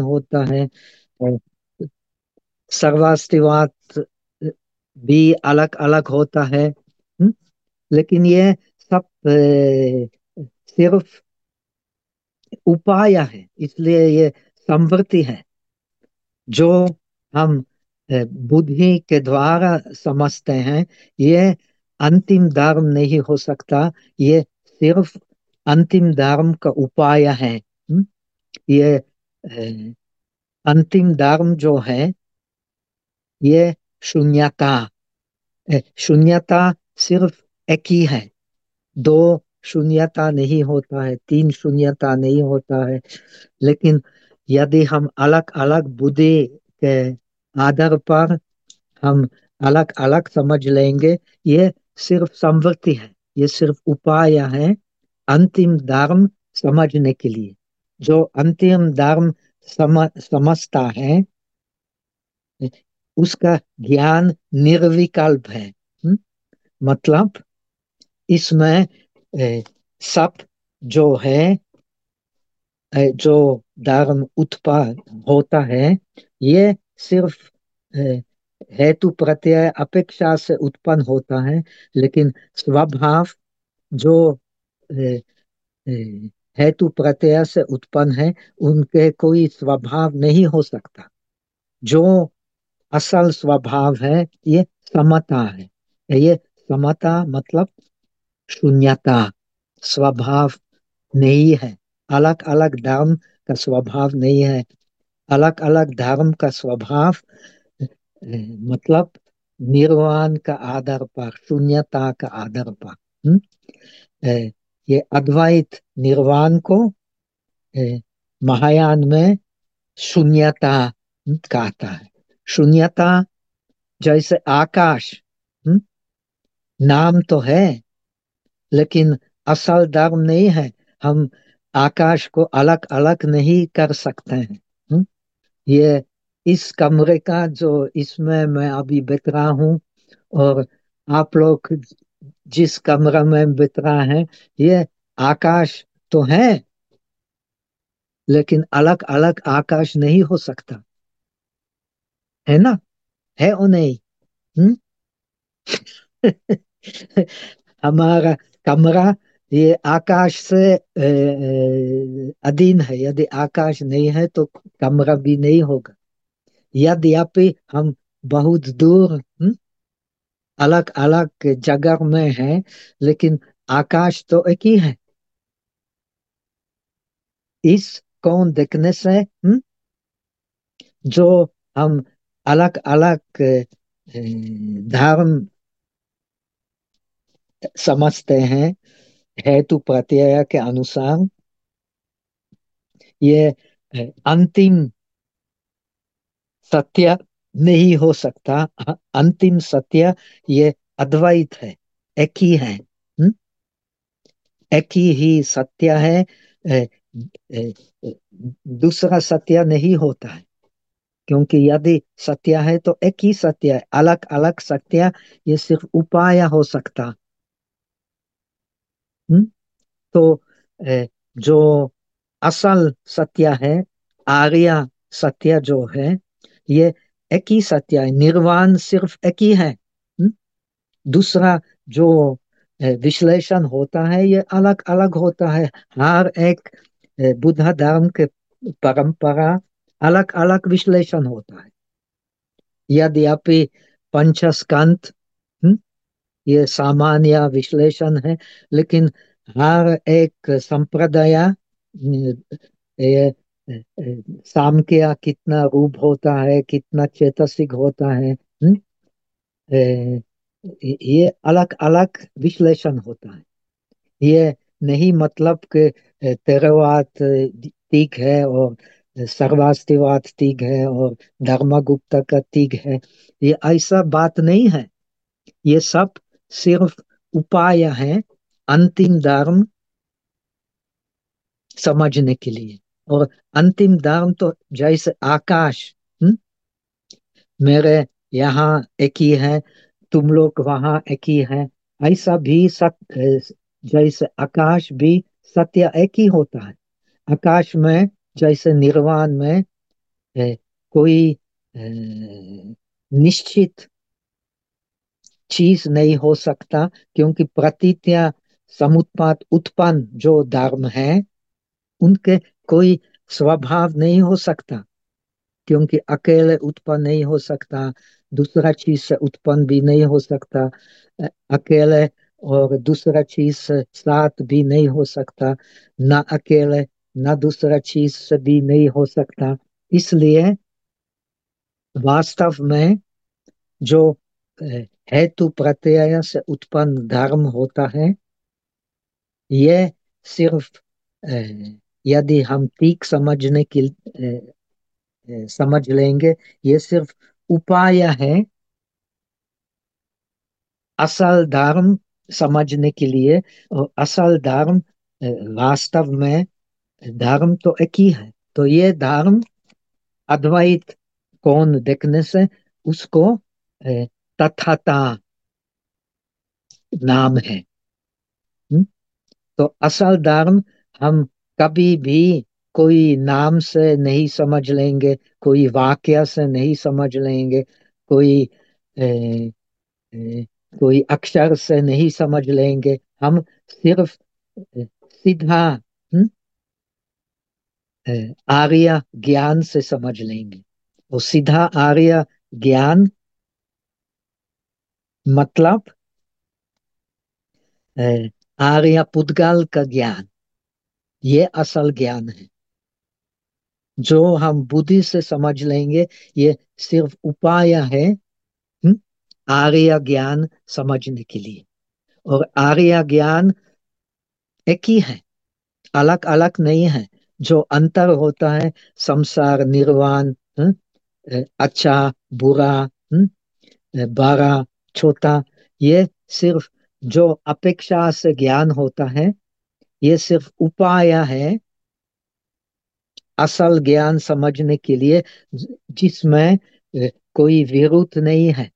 होता है। सर्वास्तिवाद भी अलग अलग होता है। हुँ? लेकिन ये सब सिर्फ़ उपाय है, इसलिए ये समृद्धि है, जो हम बुद्धि के द्वारा समझते हैं। ये अंतिम धर्म नहीं हो सकता, ये सिर्फ़ अंतिम धर्म का उपाय है। ये अंतिम धर्म जो है, ये शून्यता शून्यता सिर्फ़ एक ही है। दो शून्यता नहीं होता है, तीन शून्यता नहीं होता है। लेकिन यदि हम अलग अलग बुद्धि के आधार पर हम अलग अलग समझ लेंगे, ये सिर्फ़ संवृत्ति है, ये सिर्फ़ उपाय है अंतिम धर्म समझने के लिए। जो अंतिम धर्म सम, समझता है उसका ज्ञान निर्विकल्प है? मतलब इसमें सब जो है जो धर्म उत्पन्न होता है ये सिर्फ़ हेतु प्रत्यय अपेक्षा से उत्पन्न होता है लेकिन स्वभाव जो हेतु प्रत्यय से उत्पन्न है, उनके कोई स्वभाव नहीं हो सकता। जो असल स्वभाव है, ये समता है। ये समता मतलब शून्यता, स्वभाव नहीं है। अलग अलग धर्म का स्वभाव नहीं है। अलग अलग धर्म का स्वभाव मतलब निर्वाण का आधार पर, शून्यता का आधार पर। ये अद्वैत निर्वाण को महायान में शून्यता कहता है शून्यता जैसे आकाश? नाम तो है लेकिन असल धर्म नहीं है हम आकाश को अलग अलग नहीं कर सकते हुँ? ये इस कमरे का जो इसमें मैं अभी बैठ रहा हूँ और आप लोग जिस कमरा में बैठ रहा है, ये आकाश तो है, लेकिन अलग अलग आकाश नहीं हो सकता। है ना? है और नहीं? हम्म? हमारा कमरा ये आकाश से अधीन है। यदि आकाश नहीं है तो कमरा भी नहीं होगा। यद्यपि हम बहुत दूर अलग अलग जगह में है, लेकिन आकाश तो एक ही है इस कौन देखने से हुँ? जो हम अलग अलग धर्म समझते हैं, हेतु प्रत्यय के अनुसार, ये अंतिम सत्य नहीं हो सकता अंतिम सत्य ये अद्वैत है, एक ही है हुँ? एक ही ही सत्य है दूसरा सत्य नहीं होता है क्योंकि यदि सत्य है तो एक ही सत्य है, अलग अलग सत्य, ये सिर्फ़ उपाय हो सकता हुँ? तो जो असल सत्य है, आर्य सत्य जो है, ये एक ही सत्य है, निर्वाण सिर्फ़ एक ही। है? दूसरा जो विश्लेषण होता है, ये अलग अलग होता है। हर एक बुद्ध धर्म के परंपरा अलग अलग विश्लेषण होता है। यद्यपि पंचस्कंत ये सामान्य विश्लेषण है, लेकिन हर एक संप्रदाय सामक्या कितना रूप होता है कितना चेतसिक होता है ए, ये अलग अलग विश्लेषण होता है। ये नहीं मतलब कि तेरवाद तीक है और सर्वास्तिवाद तीक है और धर्मगुप्ता का तीक है। ये ऐसा बात नहीं है। ये सब सिर्फ़ उपाय है अंतिम धर्म समझने के लिए। और अंतिम धर्म तो जैसे आकाश हुँ? मेरे यहाँ एक ही है तुम लोग वहाँ एक ही है ऐसा भी सत्य जैसे आकाश भी सत्य एक ही होता है आकाश में जैसे निर्वाण में अ, कोई अ, निश्चित चीज़ नहीं हो सकता क्योंकि प्रतीत्या समुत्पाद उत्पन्न जो धर्म है उनके कोई स्वभाव नहीं हो सकता, क्योंकि अकेले उत्पन्न नहीं हो सकता, दूसरा चीज़ से उत्पन्न भी नहीं हो सकता अकेले और दूसरा चीज़ से साथ भी नहीं हो सकता, ना अकेले, ना दूसरा चीज़ से भी नहीं हो सकता। इसलिए वास्तव में जो हेतु प्रत्यय से उत्पन्न धर्म होता है, ये सिर्फ़ यदि हम ठीक समझने की समझ लेंगे, ये सिर्फ़ उपाय है। असल धर्म समझने के लिए और असल धर्म वास्तव में धर्म तो एक ही है। तो ये धर्म अद्वैत कौन देखने से उसको तथाता नाम है। हम्म? तो असल धर्म हम कभी भी कोई नाम से नहीं समझ लेंगे कोई वाक्य से नहीं समझ लेंगे कोई ए, ए, कोई अक्षर से नहीं समझ लेंगे। हम सिर्फ़ सीधा हम्म, आर्य ज्ञान से समझ लेंगे। वो सीधा आर्य ज्ञान मतलब आर्य पुद्गल का ज्ञान। ये असल ज्ञान है। जो हम बुद्धि से समझ लेंगे ये सिर्फ़ उपाय है हम्म, आर्य ज्ञान समझने के लिए। और आर्य ज्ञान एक ही है अलग अलग नहीं है। जो अंतर होता है संसार निर्वाण हम्म, अच्छा बुरा हम्म, बड़ा छोटा ये सिर्फ़ जो अपेक्षा से ज्ञान होता है ये सिर्फ़ उपाय है असल ज्ञान समझने के लिए, जिसमें कोई विरुद्ध नहीं है।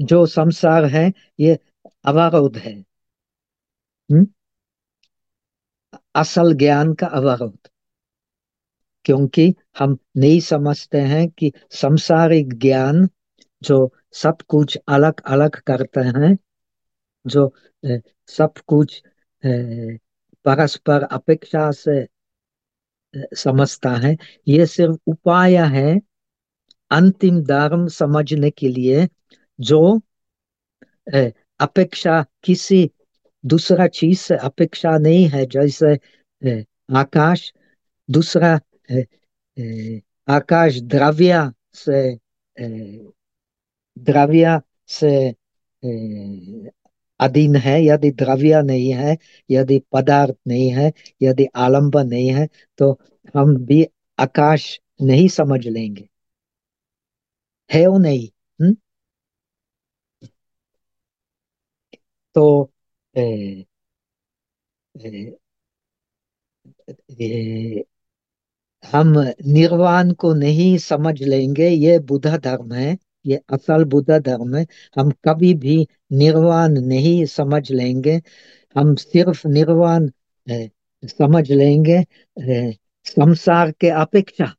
जो संसार है, ये अवरोध है। हम्म? असल ज्ञान का अवरोध। क्योंकि हम नहीं समझते हैं कि संसारिक ज्ञान, जो सब कुछ अलग अलग करते हैं, जो सब कुछ परस्पर अपेक्षा से समझता है। ये सिर्फ़ उपाय है अंतिम धर्म समझने के लिए, जो अपेक्षा किसी दूसरा चीज़ से अपेक्षा नहीं है। जैसे आकाश, दूसरा आकाश द्रव्य से द्रव्य से अधीन है यदि द्रव्य नहीं है यदि पदार्थ नहीं है यदि आलंबन नहीं है तो हम भी आकाश नहीं समझ लेंगे है वो नहीं हम्म? तो अ, अ, अ, हम निर्वाण को नहीं समझ लेंगे ये बुद्ध धर्म है ये असल बुद्ध धर्म है हम कभी भी निर्वाण नहीं समझ लेंगे। हम सिर्फ़ निर्वाण समझ लेंगे संसार के अपेक्षा।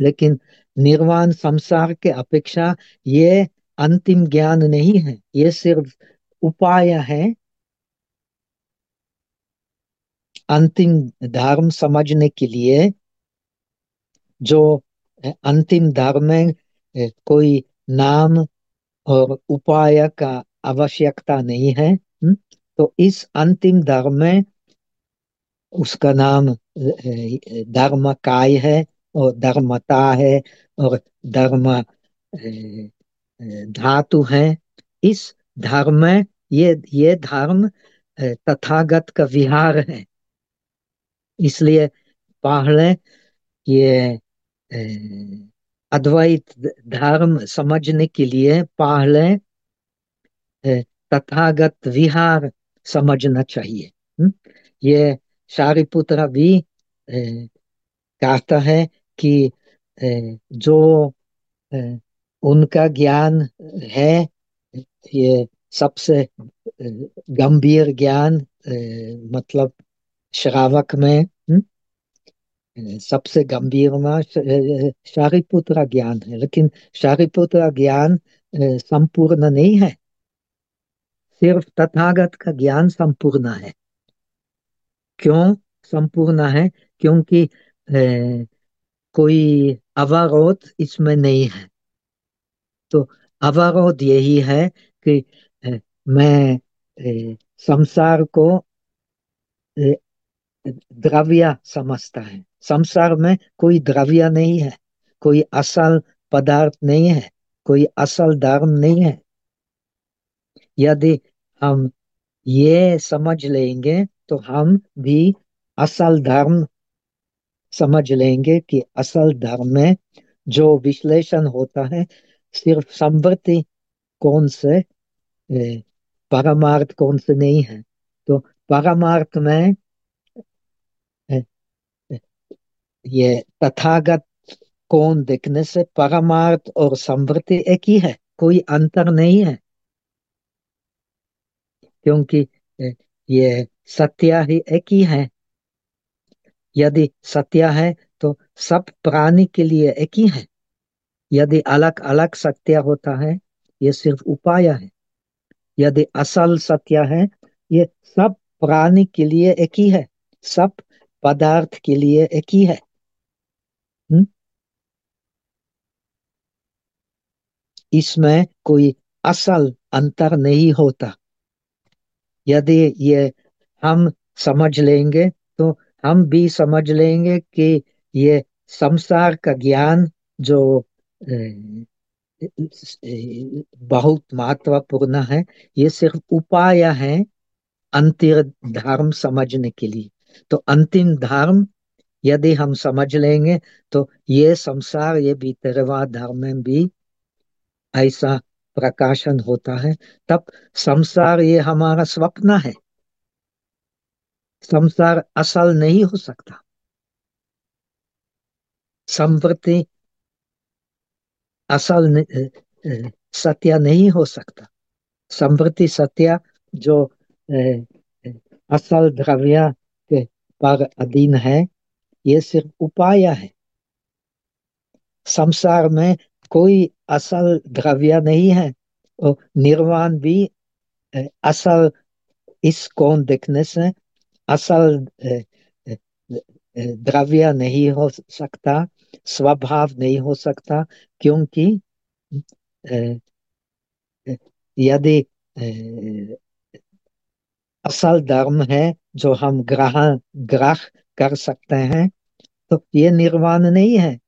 लेकिन निर्वाण संसार के अपेक्षा ये अंतिम ज्ञान नहीं है ये सिर्फ़ उपाय है। अंतिम धर्म समझने के लिए जो अंतिम धर्म अ, कोई नाम और उपाय का आवश्यकता नहीं है हम्म? तो इस अंतिम धर्म में उसका नाम धर्म काय है और धर्मता है और धर्म धातु है। इस धर्म में ये ये धर्म तथागत का विहार है। इसलिए पहले ये अद्वैत धर्म समझने के लिए पहले तथागत विहार समझना चाहिए हम्म? ये शारिपुत्र भी कहता है कि जो उनका ज्ञान है, ये सबसे गंभीर ज्ञान मतलब श्रावक में सबसे गंभीर में शारीपुत्र ज्ञान है लेकिन शारीपुत्र ज्ञान संपूर्ण नहीं है। सिर्फ़ तथागत का ज्ञान संपूर्ण है। क्यों संपूर्ण है? क्योंकि ए, कोई अवरोध इसमें नहीं है। तो अवरोध यही है कि ए, मैं ए, संसार को द्रव्य समझता है। संसार में कोई द्रव्य नहीं है, कोई असल पदार्थ नहीं है, कोई असल धर्म नहीं है। यदि हम ये समझ लेंगे तो हम भी असल धर्म समझ लेंगे कि असल धर्म में जो विश्लेषण होता है, सिर्फ़ संवृत्ति कौन से परमार्थ कौन से नहीं है। तो परमार्थ में ये तथागत कौन देखने से परमार्थ और संवृत्ति एक ही है? कोई अंतर नहीं है। क्योंकि ये सत्य ही एक ही है। यदि सत्य है तो सब प्राणी के लिए एक ही है। यदि अलग अलग सत्य होता है, ये सिर्फ़ उपाय है। यदि असल सत्य है, ये सब प्राणी के लिए एक ही है। सब पदार्थ के लिए एक ही है। हुँ? इसमें कोई असल अंतर नहीं होता यदि ये हम समझ लेंगे तो हम भी समझ लेंगे कि ये संसार का ज्ञान जो बहुत महत्वपूर्ण है, ये सिर्फ़ उपाय है अंतिम धर्म समझने के लिए तो अंतिम धर्म यदि हम समझ लेंगे तो ये संसार, ये भीतरवा धर्म में भी ऐसा प्रकाशन होता है। तब संसार ये हमारा स्वप्न है। संसार असल नहीं हो सकता। संवृत्ति असल सत्य नहीं हो सकता। संप्रति सत्य जो असल द्रव्य के पर अधीन है ये सिर्फ़ उपाय है। संसार में कोई असल द्रव्य नहीं है और निर्वाण भी असल, इस कौन देखने से असल द्रव्य नहीं हो सकता, स्वभाव नहीं हो सकता, क्योंकि यदि असल धर्म है जो हम ग्रहण, ग्रह कर सकते हैं तो ये निर्वाण नहीं है।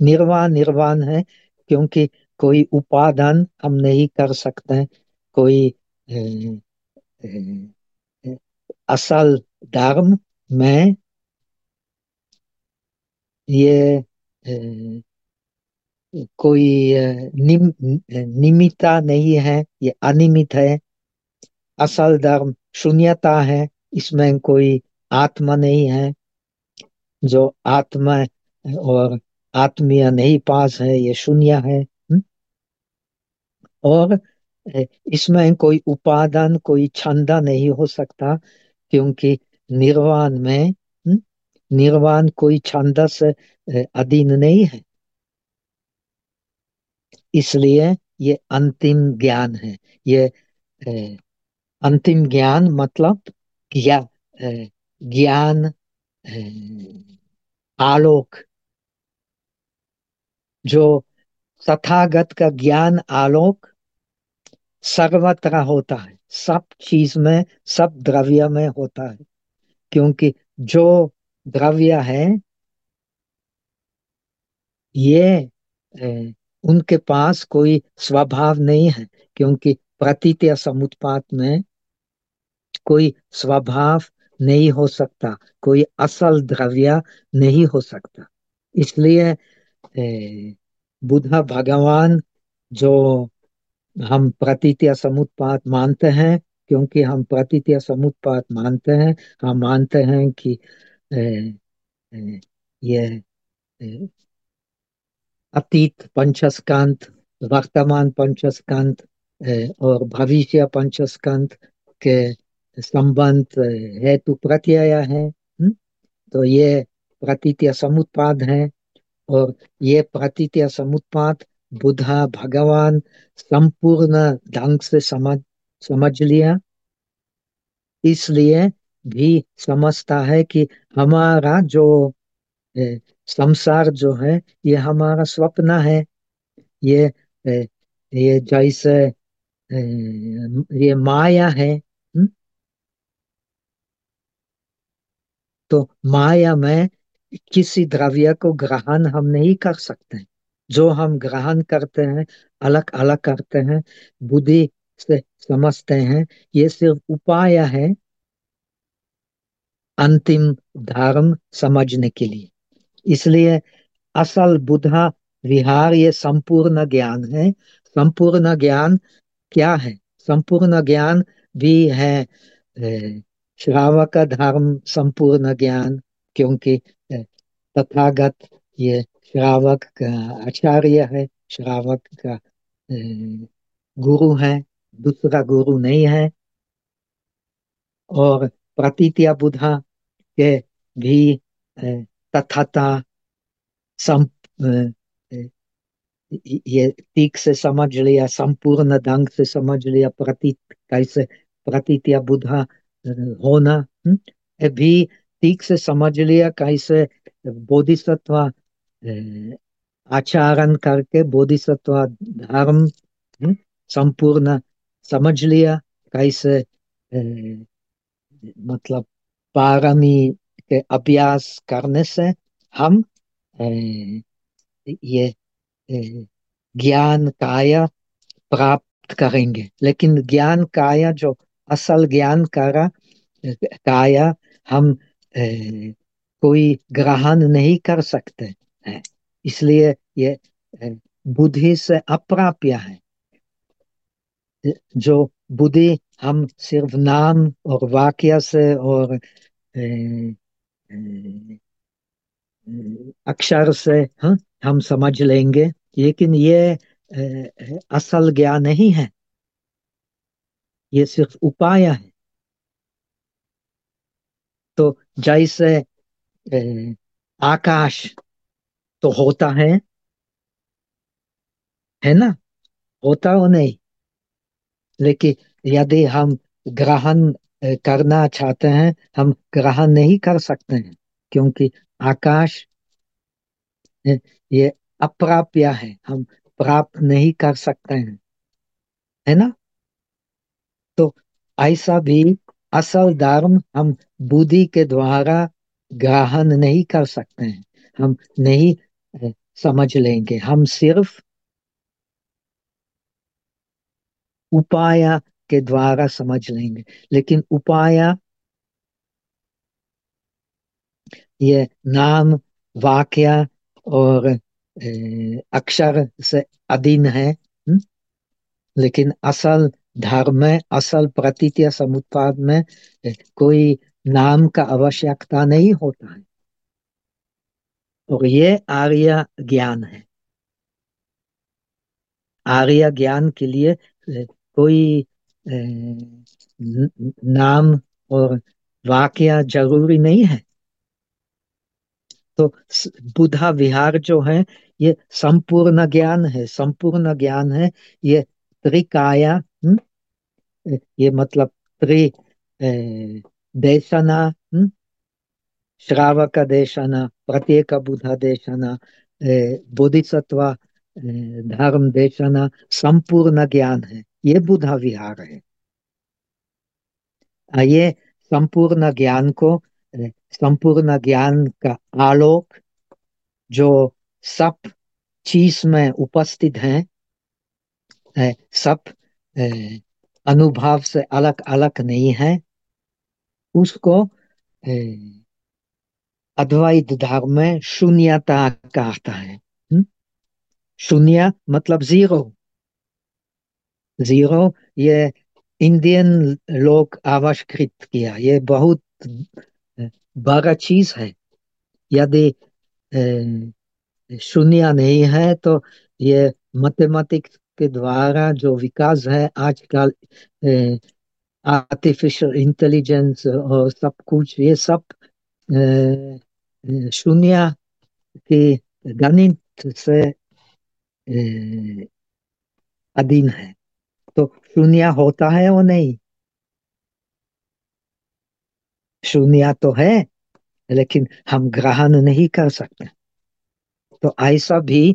निर्वाण निर्वाण है क्योंकि कोई उपादान हम नहीं कर सकते कोई ए, ए, असल धर्म में ये कोई निम, निमिता नहीं है ये अनिमित है। असल धर्म शून्यता है इसमें कोई आत्मा नहीं है। जो आत्मा और आत्मीय नहीं पास है, ये शून्य है हुँ? और इसमें कोई उपादान, कोई छंदा नहीं हो सकता, क्योंकि निर्वाण में हुँ? निर्वाण कोई छंदा से अधीन नहीं है इसलिए ये अंतिम ज्ञान है ये अंतिम ज्ञान मतलब ज्ञान आलोक जो तथागत का ज्ञान आलोक सर्वत्र होता है। सब चीज़ में सब द्रव्य में होता है क्योंकि जो द्रव्य है ये ए, उनके पास कोई स्वभाव नहीं है क्योंकि प्रतीत या समुत्पात में कोई स्वभाव नहीं हो सकता। कोई असल द्रव्य नहीं हो सकता। इसलिए बुद्ध भगवान जो हम प्रतीत्य समुत्पात मानते हैं, क्योंकि हम प्रतीत्य समुत्पात मानते हैं, हम मानते हैं कि ये अतीत पंचस्कांत वर्तमान पंचस्कांत और भविष्य पंचस्कांत के संबंध हेतु प्रत्यय है तो ये प्रतीत्य समुत्पाद है और ये प्रतीत्य समुत्पाद बुधा भगवान संपूर्ण ढंग से समझ समझ लिया। इसलिए भी समझता है कि हमारा जो संसार जो है, ये हमारा स्वप्न है। ये ये जैसे ये माया है हुँ? तो माया में किसी द्रव्य को ग्रहण हम नहीं कर सकते। जो हम ग्रहण करते हैं अलग अलग करते हैं, बुद्धि से समझते हैं, ये सिर्फ़ उपाय है अंतिम धर्म समझने के लिए। इसलिए असल बुद्धा विहार ये संपूर्ण ज्ञान है। संपूर्ण ज्ञान क्या है? संपूर्ण ज्ञान भी है श्रावक धर्म संपूर्ण ज्ञान क्योंकि तथागत ये श्रावक का आचार्य है श्रावक का गुरु है दूसरा गुरु नहीं है और प्रतीतिया बुधा के भी तथाता सम ये ठीक से समझ लिया संपूर्ण ढंग से समझ लिया प्रतीत कैसे प्रतीतिया बुधा होना भी ठीक से समझ लिया, कैसे बोधिसत्व आचरण करके बोधिसत्व धर्म संपूर्ण समझ लिया, कैसे मतलब पारमी के अभ्यास करने से हम ये ज्ञान काया प्राप्त करेंगे। लेकिन ज्ञान काया जो असल ज्ञान कारा काया हम ए, कोई ग्रहण नहीं कर सकते हैं। इसलिए ये बुद्धि से अप्राप्य है। जो बुद्धि हम सिर्फ़ नाम और वाक्य से और ए, ए, अक्षर से हा? हम समझ लेंगे। लेकिन ये असल ज्ञान नहीं है। ये सिर्फ़ उपाय है। तो जैसे आकाश तो होता है है ना? होता हो नहीं। लेकिन यदि हम ग्रहण करना चाहते हैं, हम ग्रहण नहीं कर सकते हैं, क्योंकि आकाश ये अप्राप्य है, हम प्राप्त नहीं कर सकते हैं। है ना? ऐसा भी असल धर्म हम बुद्धि के द्वारा ग्रहण नहीं कर सकते हैं। हम नहीं समझ लेंगे। हम सिर्फ़ उपाय के द्वारा समझ लेंगे। लेकिन उपाय ये नाम, वाक्य और अक्षर से अधीन है हुँ? लेकिन असल धर्म में असल प्रतीत समुत्पाद में कोई नाम का आवश्यकता नहीं होता है। और ये आर्य ज्ञान है। आर्य ज्ञान के लिए कोई नाम और वाक्य ज़रूरी नहीं है। तो बुधा विहार जो है, ये संपूर्ण ज्ञान है, संपूर्ण ज्ञान है, ये त्रिकाया हम्म? ये मतलब त्रि देशना हम्म? श्रावक देशना प्रत्येक बुधा देशना बोधिसत्व धर्म देशना संपूर्ण ज्ञान है ये बुधा विहार है ये संपूर्ण ज्ञान को संपूर्ण ज्ञान का आलोक जो सब चीज़ में उपस्थित है, है, सब अनुभव से अलग अलग नहीं है। उसको अद्वैत धर्म में शून्यता कहता है। शून्य मतलब ज़ीरो। ज़ीरो, ये इंडियन लोग आविष्कृत किया। ये बहुत बड़ा चीज़ है। यदि शून्य नहीं है तो ये मैथमेटिक्स के द्वारा जो विकास है, आजकल आर्टिफिशियल इंटेलिजेंस और सब कुछ, ये सब शून्य के गणित से अधीन है। तो शून्य होता है वो नहीं? शून्य तो है, लेकिन हम ग्रहण नहीं कर सकते। तो ऐसा भी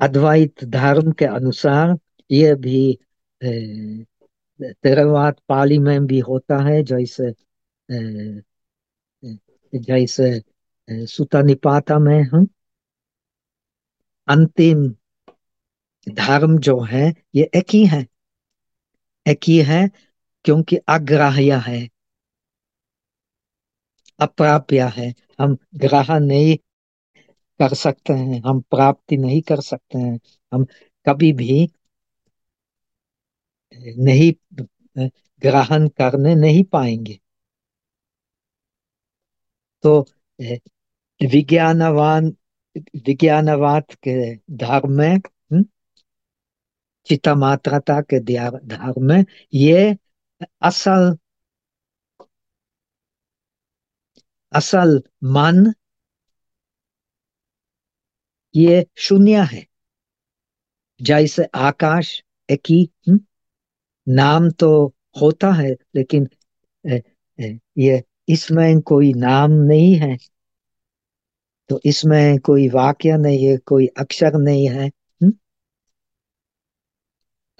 अद्वैत धर्म के अनुसार ये भी तेरवाद पाली में भी होता है, जैसे जैसे सुता निपाता में हम अंतिम धर्म जो है, ये एक ही है। एक ही है क्योंकि अग्राह्य है, अप्राप्य है। हम ग्रहण नहीं कर सकते हैं हम प्राप्ति नहीं कर सकते हैं हम कभी भी नहीं ग्रहण करने नहीं पाएँगे। तो विज्ञानवान विज्ञानवाद के धर्म में हम्म, चिता मात्रता के धर्म में ये असल असल मन ये शून्य है। जैसे आकाश एक ही हम्म, नाम तो होता है लेकिन ये इसमें कोई नाम नहीं है। तो इसमें कोई वाक्य नहीं है कोई अक्षर नहीं है हुँ?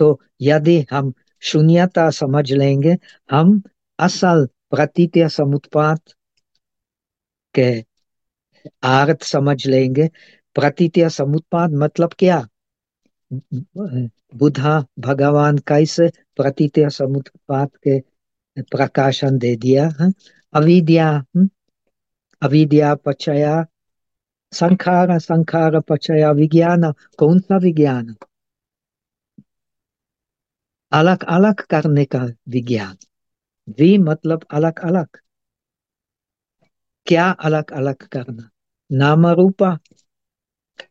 तो यदि हम शून्यता समझ लेंगे हम असल प्रतीत समुत्पाद के अर्थ समझ लेंगे। प्रतीत समुत्पाद मतलब क्या? बुद्धा भगवान कैसे प्रतीत समुत्पाद के प्रकाशन दे दिया, है? अविद्या अविद्या पचया, संखार संखार पचया, विज्ञान, कौन सा विज्ञान? अलग अलग करने का विज्ञान। वी मतलब अलग अलग। क्या अलग अलग करना? नाम रूपा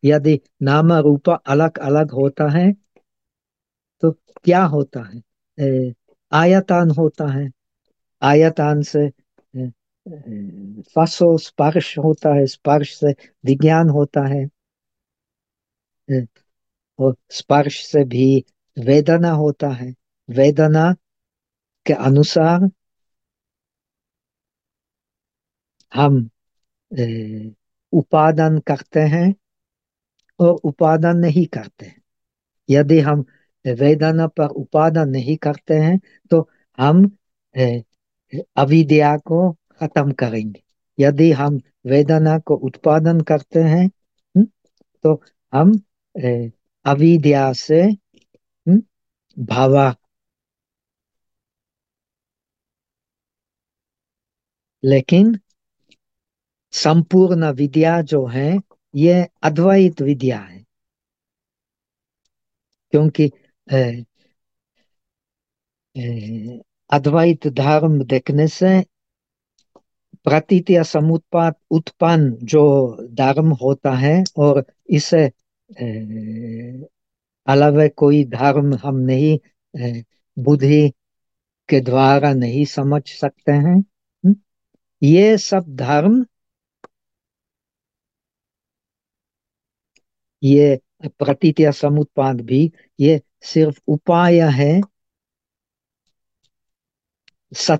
यदि नाम रूप अलग अलग होता है तो क्या होता है? आयतान होता है। आयतान से फसो स्पर्श होता है, स्पर्श से विज्ञान होता है। और स्पर्श से भी वेदना होता है। वेदना के अनुसार हम उपादान करते हैं। और उपादान नहीं करते। यदि हम वेदना पर उपादान नहीं करते हैं तो हम अविद्या को खत्म करेंगे। यदि हम वेदना को उत्पादन करते हैं हम्म, तो हम अविद्या से हम्म, भावा लेकिन संपूर्ण विद्या जो है ये अद्वैत विद्या है क्योंकि अद्वैत धर्म देखने से प्रतीत या समुत्पाद उत्पन्न जो धर्म होता है और इसे अलावा कोई धर्म हम नहीं बुद्धि के द्वारा नहीं समझ सकते हैं हम्म? ये सब धर्म ये प्रतीत या समुत्पाद भी, ये सिर्फ़ उपाय है। सत,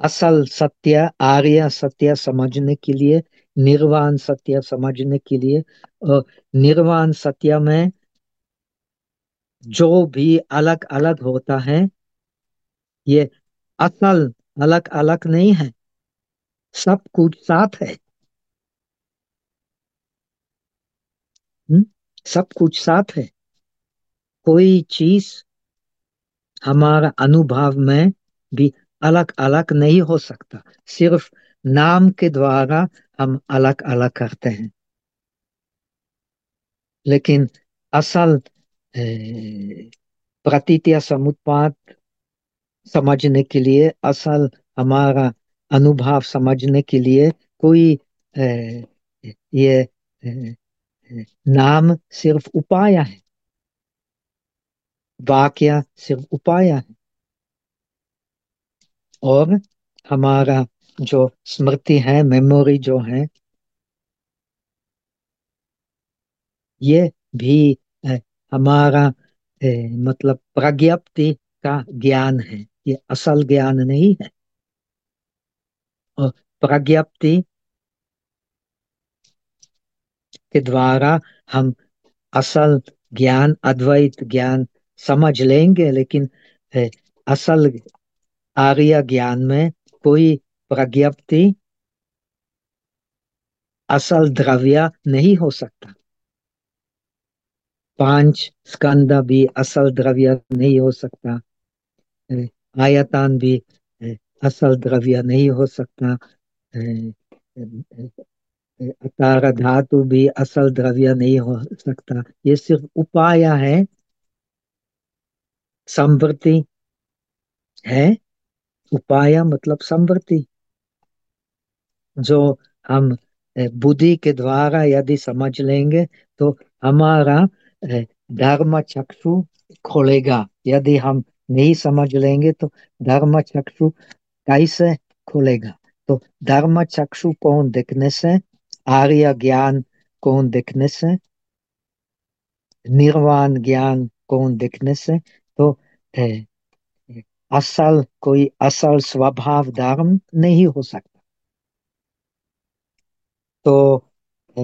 असल सत्य, आर्य सत्य समझने के लिए, निर्वाण सत्य समझने के लिए, और निर्वाण सत्य में जो भी अलग अलग होता है, ये असल अलग अलग नहीं है, सब कुछ साथ है। सब कुछ साथ है। कोई चीज़ हमारा अनुभव में भी अलग अलग नहीं हो सकता। सिर्फ़ नाम के द्वारा हम अलग अलग करते हैं। लेकिन असल प्रतीतिया समुत्पाद समझने के लिए असल हमारा अनुभव समझने के लिए कोई ए, ये नाम सिर्फ़ उपाय है। वाक्य सिर्फ़ उपाय है। और हमारा जो स्मृति है मेमोरी जो है, ये भी हमारा मतलब प्रज्ञप्ति का ज्ञान है। ये असल ज्ञान नहीं है। और प्रज्ञप्ति के द्वारा हम असल ज्ञान, अद्वैत ज्ञान समझ लेंगे, लेकिन असल आर्य ज्ञान में कोई प्रज्ञप्ति, असल द्रव्य नहीं हो सकता। पाँच स्कंद भी असल द्रव्य नहीं हो सकता। आयतान भी असल द्रव्य नहीं हो सकता। अ, अ, धातु भी असल द्रव्य नहीं हो सकता। ये सिर्फ़ उपाय है। संवृत्ति है। उपाय मतलब संवृत्ति। जो हम बुद्धि के द्वारा यदि समझ लेंगे तो हमारा धर्म चक्षु खोलेगा। यदि हम नहीं समझ लेंगे तो धर्म चक्षु कैसे खोलेगा? तो धर्म चक्षु कौन देखने से आर्य ज्ञान कौन देखने से निर्वाण ज्ञान कौन देखने से तो अ, असल कोई असल स्वभाव धर्म नहीं हो सकता तो अ,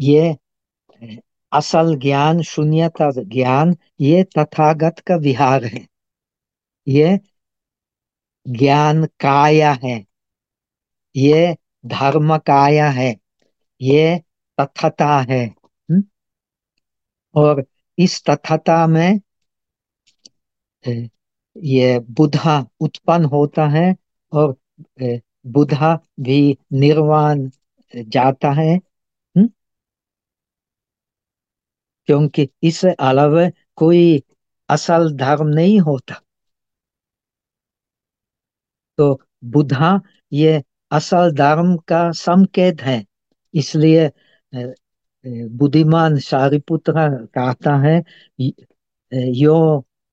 ये असल ज्ञान शून्यता ज्ञान ये तथागत का विहार है ये ज्ञान काया है। ये धर्म काया है। ये तथता है। हम्म? और इस तथता में ये बुधा उत्पन्न होता है और बुधा भी निर्वाण जाता है। हम्म? क्योंकि इससे अलावा कोई असल धर्म नहीं होता। तो बुधा ये असल धर्म का संकेत है। इसलिए बुद्धिमान सारिपुत्र कहता है, यो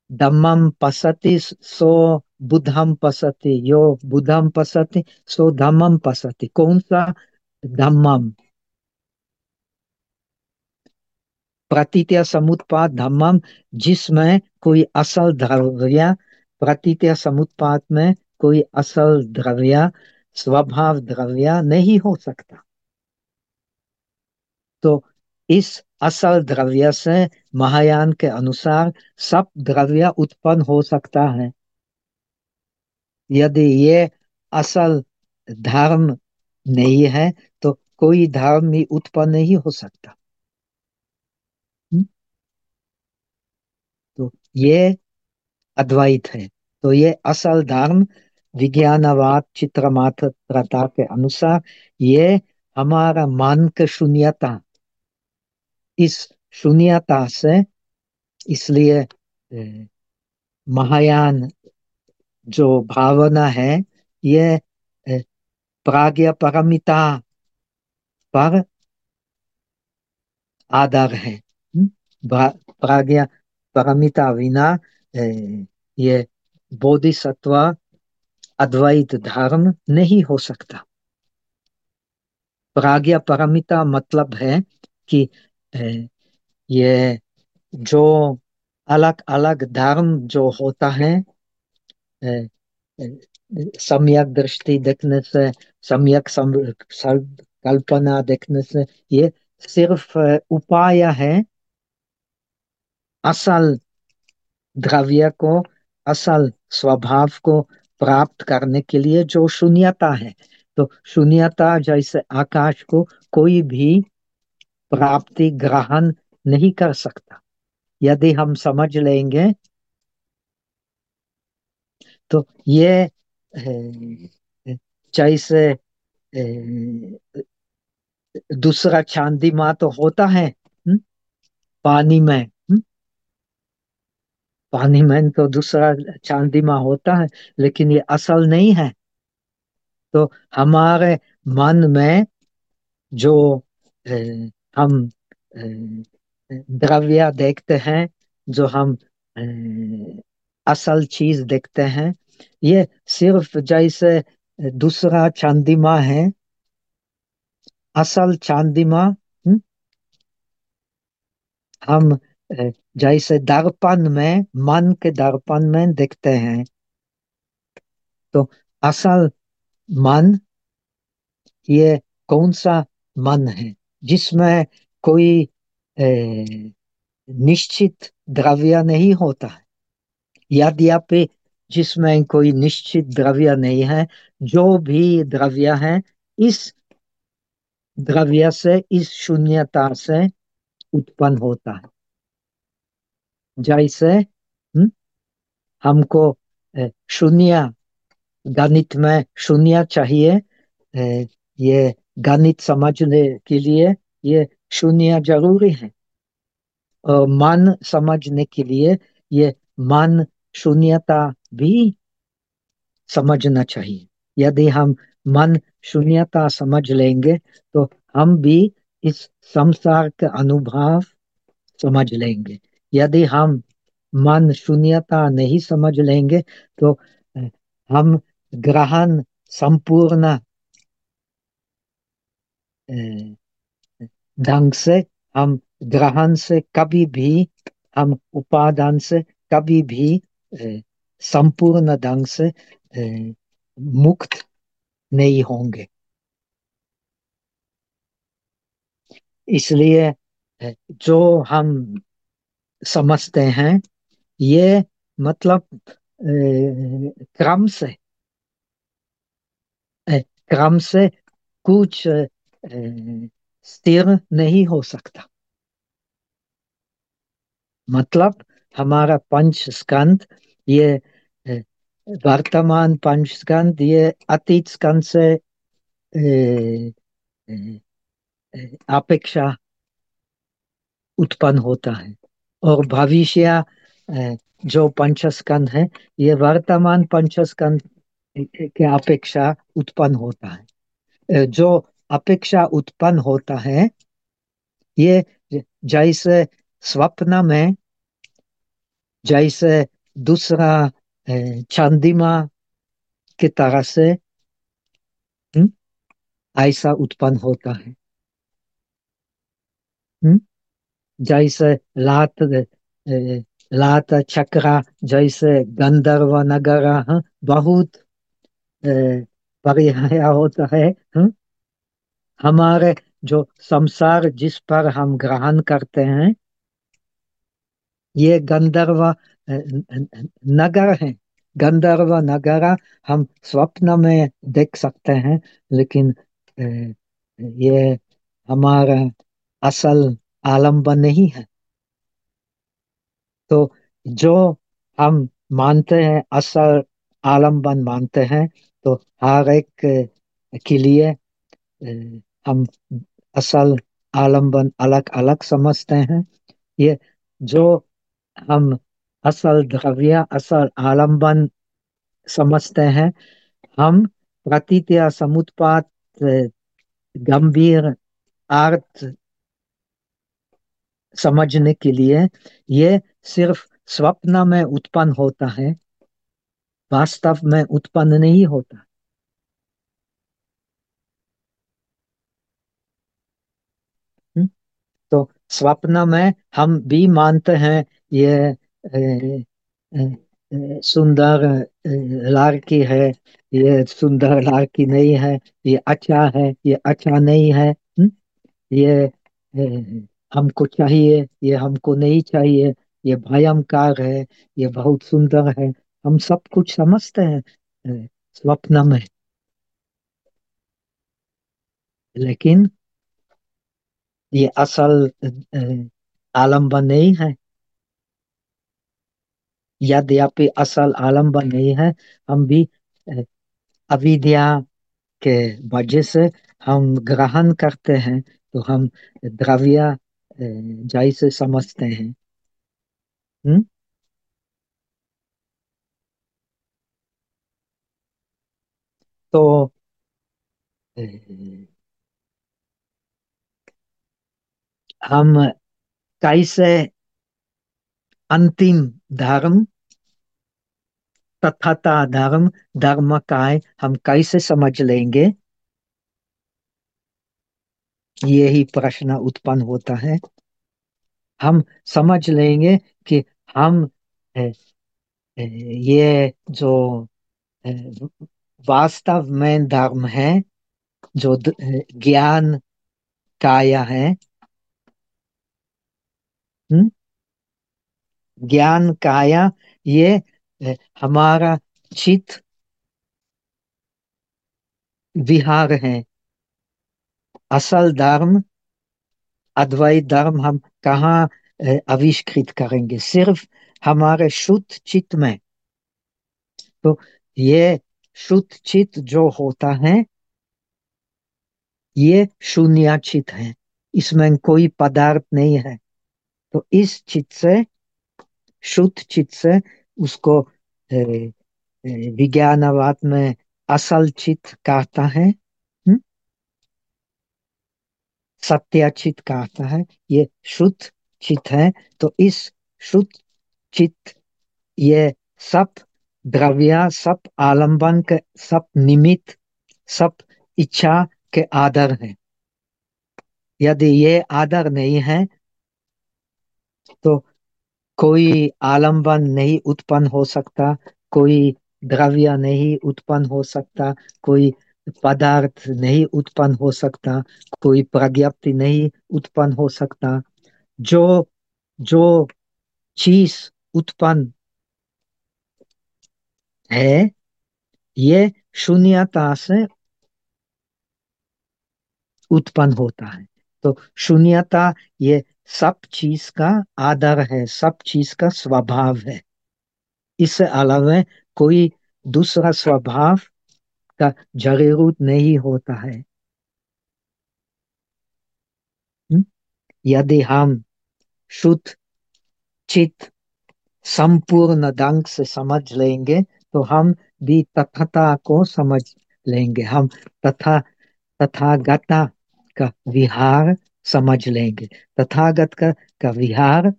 धम्मम पसति सो बुद्धम पसति यो बुद्धम पसति सो धम्मम पसति कौन सा? धम्मम प्रतीत्य समुत्पाद धम्मम जिसमें कोई असल द्रव्य प्रतीत्य समुत्पाद में कोई असल द्रव्य, स्वभाव द्रव्य नहीं हो सकता। तो इस असल द्रव्य से महायान के अनुसार सब द्रव्य उत्पन्न हो सकता है। यदि ये असल धर्म नहीं है तो कोई धर्म भी उत्पन्न नहीं हो सकता। हम्म? तो ये अद्वैत है। तो ये असल धर्म विज्ञानवाद चित्रमात्रता के अनुसार ये हमारा मन की शून्यता इस शून्यता से इसलिए महायान जो भावना है, ये प्राज्ञ परमिता पर आधार है हम्म? प्राज्ञ परमिता बिना ये बोधिसत्व अद्वैत धर्म नहीं हो सकता। प्राज्ञ परमिता मतलब है कि ये जो अलग अलग धर्म जो होता है सम्यक दृष्टि देखने से, सम्यक कल्पना देखने से, ये सिर्फ़ उपाय है। असल द्रव्य को, असल स्वभाव को प्राप्त करने के लिए जो शून्यता है। तो शून्यता जैसे आकाश को कोई भी प्राप्ति ग्रहण नहीं कर सकता। यदि हम समझ लेंगे तो ये जैसे दूसरा चांदी माँ तो होता है हम्म, पानी में। पानी में तो दूसरा चांदी माँ होता है लेकिन ये असल नहीं है। तो हमारे मन में जो हम द्रव्य देखते हैं जो हम असल चीज़ देखते हैं ये सिर्फ़ जैसे दूसरा चांदिमा है असल चांदिमा हम्म, हम जैसे दर्पण में, मन के दर्पण में देखते हैं। तो असल मन, ये कौन सा मन है? जिसमें कोई निश्चित द्रव्य नहीं होता है। यद्यपि जिसमें कोई निश्चित द्रव्य नहीं है, जो भी द्रव्य है, इस द्रव्य से, इस शून्यता से उत्पन्न होता है। जैसे हम्म, हमको शून्य गणित में शून्य चाहिए ये गणित समझने के लिए ये शून्य ज़रूरी है। और मन समझने के लिए ये मन शून्यता भी समझना चाहिए। यदि हम मन शून्यता समझ लेंगे तो हम भी इस संसार का अनुभव समझ लेंगे। यदि हम मन शून्यता नहीं समझ लेंगे तो हम ग्रहण संपूर्ण ढंग से हम ग्रहण से कभी भी, हम उपादान से कभी भी संपूर्ण ढंग से मुक्त नहीं होंगे। इसलिए जो हम समझते हैं। ये मतलब क्रम से क्रम से कुछ स्थिर नहीं हो सकता। मतलब हमारा पंच स्कंद ये वर्तमान पंच स्कंद ये अतीत स्कंद से अपेक्षा उत्पन्न होता है। और भविष्य जो पंचस्कंद है ये वर्तमान पंचस्कंद के अपेक्षा उत्पन्न होता है। जो अपेक्षा उत्पन्न होता है ये जैसे स्वप्न में जैसे दूसरा चंद्रमा की तरह से हम्म, ऐसा उत्पन्न होता है। हम्म, जैसे लात लात चक्रा जैसे गंधर्व नगर हाँ, बहुत पर्याय होता है हम्म, हमारे जो संसार जिस पर हम ग्रहण करते हैं ये गंधर्व नगर है। गंधर्व नगर हम स्वप्न में देख सकते हैं लेकिन ये हमारा असल आलंबन नहीं है। तो जो हम मानते हैं असल आलंबन मानते हैं तो हर एक के लिए हम असल आलंबन अलग अलग समझते हैं। ये जो हम असल द्रव्य असल आलंबन समझते हैं हम प्रतीत समुत्पाद अ, गंभीर अर्थ समझने के लिए ये सिर्फ़ स्वप्न में उत्पन्न होता है वास्तव में उत्पन्न नहीं होता हम्म? तो स्वप्न में हम भी मानते हैं ये सुंदर लड़की है ये सुंदर लड़की नहीं है ये अच्छा है ये अच्छा नहीं है हम्म? ये अ, हमको चाहिए, ये हमको नहीं चाहिए, ये भयंकर है, ये बहुत सुंदर है। हम सब कुछ समझते हैं स्वप्न में। लेकिन ये असल आलंबन नहीं है। यद्यपि असल आलंबन नहीं है, हम भी अविद्या के वजह से हम ग्रहण करते हैं तो हम द्रव्य जैसे समझते हैं हम्म? तो हम कैसे अंतिम धर्म, तथाता धर्म धर्म का है हम कैसे समझ लेंगे यही प्रश्न उत्पन्न होता है हम समझ लेंगे कि हम ये जो वास्तव में धर्म है, जो ज्ञान काया है हम्म? ज्ञान काया, ये हमारा चित विहार है असल धर्म अद्वैत धर्म हम कहाँ आविष्कृत करेंगे सिर्फ़ हमारे शुद्ध चित्त में तो ये शुद्ध चित्त जो होता है ये शून्य चित्त है इसमें कोई पदार्थ नहीं है तो इस चित्त से शुद्ध चित्त से उसको विज्ञानवाद में असल चित्त कहता है सत्य चित्त कहता है ये शुद्ध चित्त है तो इस शुद्ध चित्त ये सब द्रव्य सब आलंबन के सब निमित्त सब इच्छा के आदर है। यदि ये आदर नहीं है तो कोई आलंबन नहीं उत्पन्न हो सकता, कोई द्रव्य नहीं उत्पन्न हो सकता, कोई पदार्थ नहीं उत्पन्न हो सकता, कोई प्रज्ञप्ति नहीं उत्पन्न हो सकता। जो जो चीज़ उत्पन्न है, ये शून्यता से उत्पन्न होता है। तो शून्यता ये सब चीज़ का आदर है, सब चीज़ का स्वभाव है। इससे अलावा कोई दूसरा स्वभाव का ज़रूरत नहीं होता है। यदि हम शुद्ध चित्त संपूर्ण ढंग से समझ लेंगे तो हम भी तथता को समझ लेंगे। हम तथा तथागता का विहार समझ लेंगे। तथागत का, का विहार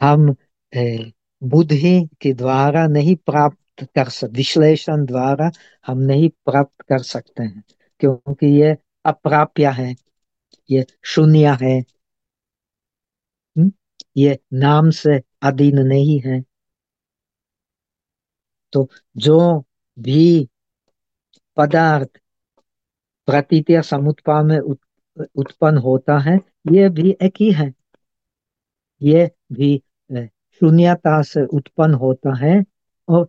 हम बुद्धि के द्वारा नहीं प्राप्त कर सकते विश्लेषण द्वारा हम नहीं प्राप्त कर सकते हैं क्योंकि ये अप्राप्य है ये शून्य है ये नाम से अधीन नहीं है तो जो भी पदार्थ प्रतीत या समुत्पा में उत्पन्न होता है ये भी एक ही है ये भी शून्यता से उत्पन्न होता है और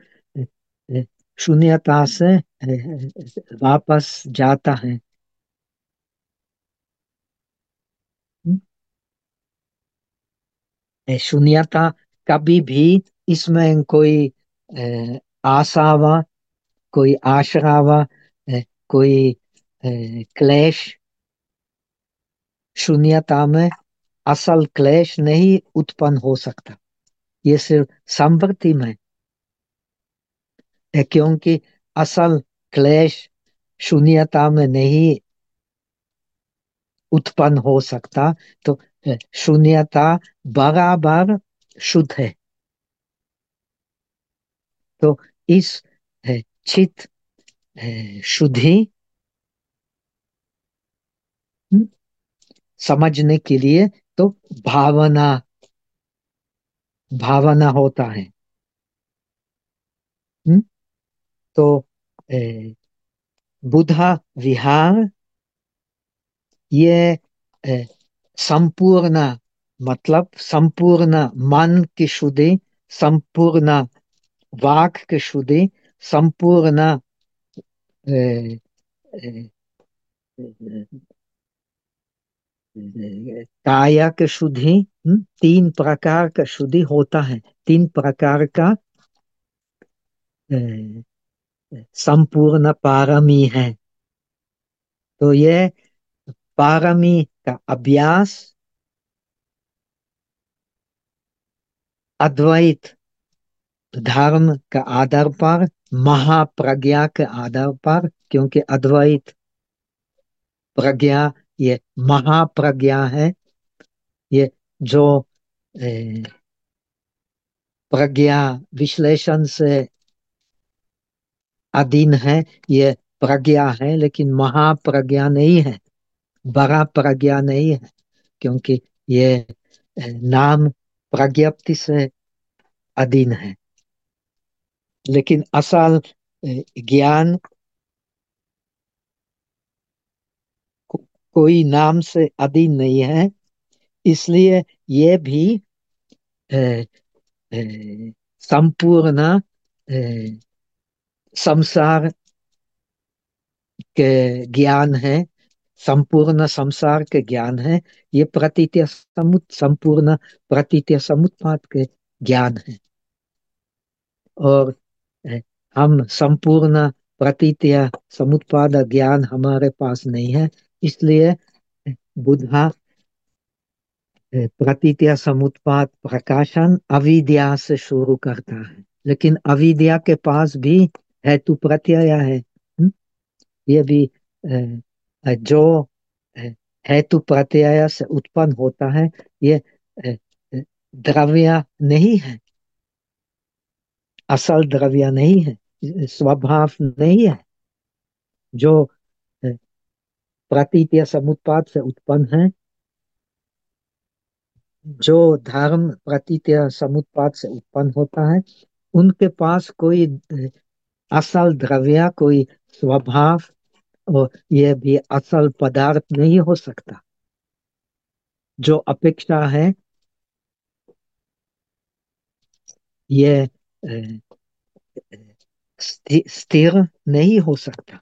शून्यता से वापस जाता है। शून्यता कभी भी इसमें कोई आशावा, कोई आश्रावा कोई क्लेश, शून्यता में असल क्लेश नहीं उत्पन्न हो सकता। ये सिर्फ़ संवृत्ति में है क्योंकि असल क्लेश शून्यता में नहीं उत्पन्न हो सकता तो शून्यता बराबर शुद्ध है तो इस चित शुद्धि समझने के लिए तो भावना भावना होता है हुँ? तो बुधा विहार, ये संपूर्ण मतलब संपूर्ण मन की शुद्धि, संपूर्ण वाक की शुद्धि, संपूर्ण काया के शुद्धि तीन प्रकार का शुद्धि होता है। तीन प्रकार का संपूर्ण पारमी है तो ये पारमी का अभ्यास अद्वैत धर्म का आधार पर, महाप्रज्ञा के आधार पर, क्योंकि अद्वैत प्रज्ञा ये महाप्रज्ञा है, ये जो प्रज्ञा विश्लेषण से अधीन है ये प्रज्ञा है लेकिन महाप्रज्ञा नहीं है बड़ा प्रज्ञा नहीं है क्योंकि ये नाम प्रज्ञप्ति से अधीन है। लेकिन असल ज्ञान को, कोई नाम से अधीन नहीं है इसलिए ये भी संपूर्ण संसार के ज्ञान है संपूर्ण संसार के ज्ञान है ये प्रतीत्य समुत संपूर्ण प्रतीत्य समुत्पाद के ज्ञान है और हम संपूर्ण प्रतीत्य समुत्पाद ज्ञान हमारे पास नहीं है इसलिए बुद्धा प्रतीत्य समुत्पाद प्रकाशन अविद्या से शुरू करता है लेकिन अविद्या के पास भी हेतु प्रत्यय है ये भी जो हेतु प्रत्यय से उत्पन्न होता है, ये द्रव्य नहीं है। असल द्रव्य नहीं है, स्वभाव नहीं है, जो प्रतीतीय समुत्पाद से उत्पन्न है, जो धर्म प्रतीतीय समुत्पाद से उत्पन्न होता है, उनके पास कोई असल द्रव्य कोई स्वभाव और यह भी असल पदार्थ नहीं हो सकता। जो अपेक्षा है, ये स्थिर नहीं हो सकता।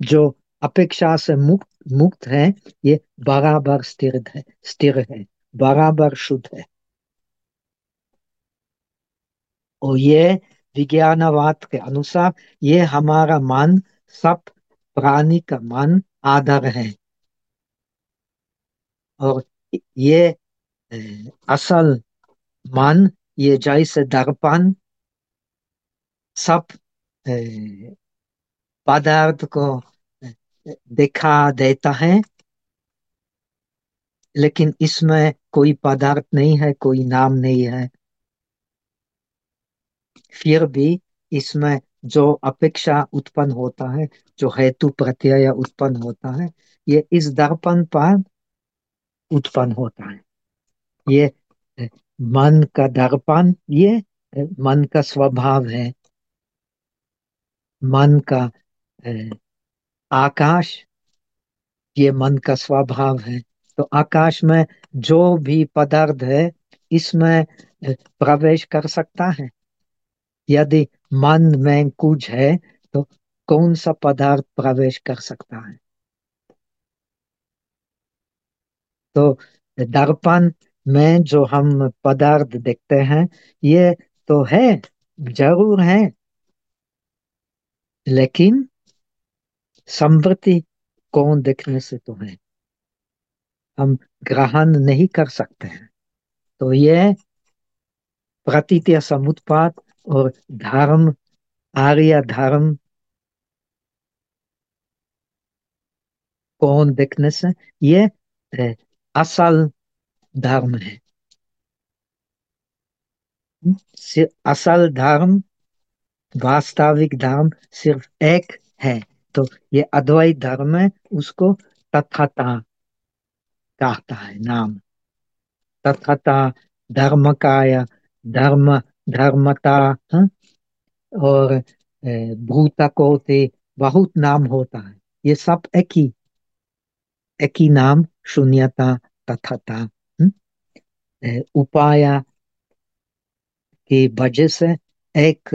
जो अपेक्षा से मुक्त मुक्त है, ये बराबर स्थिर है स्थिर है, बराबर शुद्ध है। और ये विज्ञानवाद के अनुसार ये हमारा मन, सब प्राणी का मन आधार है। और ये असल मन, ये जैसे दर्पण, सब पदार्थ को दिखा देता है, लेकिन इसमें कोई पदार्थ नहीं है, कोई नाम नहीं है। फिर भी इसमें जो अपेक्षा उत्पन्न होता है, जो हेतु प्रत्यय उत्पन्न होता है, ये इस दर्पण पर उत्पन्न होता है। ये, मन का दर्पण, ये, मन का स्वभाव है। मन का आकाश, ये मन का स्वभाव है। तो आकाश में जो भी पदार्थ है, इसमें प्रवेश कर सकता है। यदि मन में कुछ है तो कौन सा पदार्थ प्रवेश कर सकता है? तो दर्पण में जो हम पदार्थ देखते हैं, ये तो है, ज़रूर है। लेकिन समृद्धि कौन देखने से तो है? हम ग्रहण नहीं कर सकते हैं। तो ये प्रतीत या समुत्पाद और धर्म आर्य धर्म कौन देखने से? ये असल धर्म है। असल धर्म वास्तविक धर्म सिर्फ़ एक है तो ये अद्वैत धर्म है, उसको तथाता कहता है, नाम। तथाता धर्म काय धर्म धर्मता, हा? और भूता कोते बहुत नाम होता है। ये सब एक ही एक ही नाम, शून्यता, तथाता उपाय की वजह से एक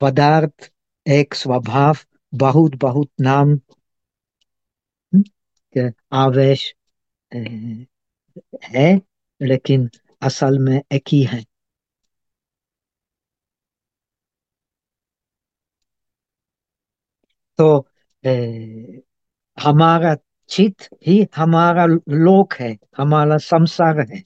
पदार्थ, एक स्वभाव बहुत बहुत नाम के आवेश है, लेकिन असल में एक ही है। तो ए, हमारा चित ही हमारा लोक है हमारा संसार है।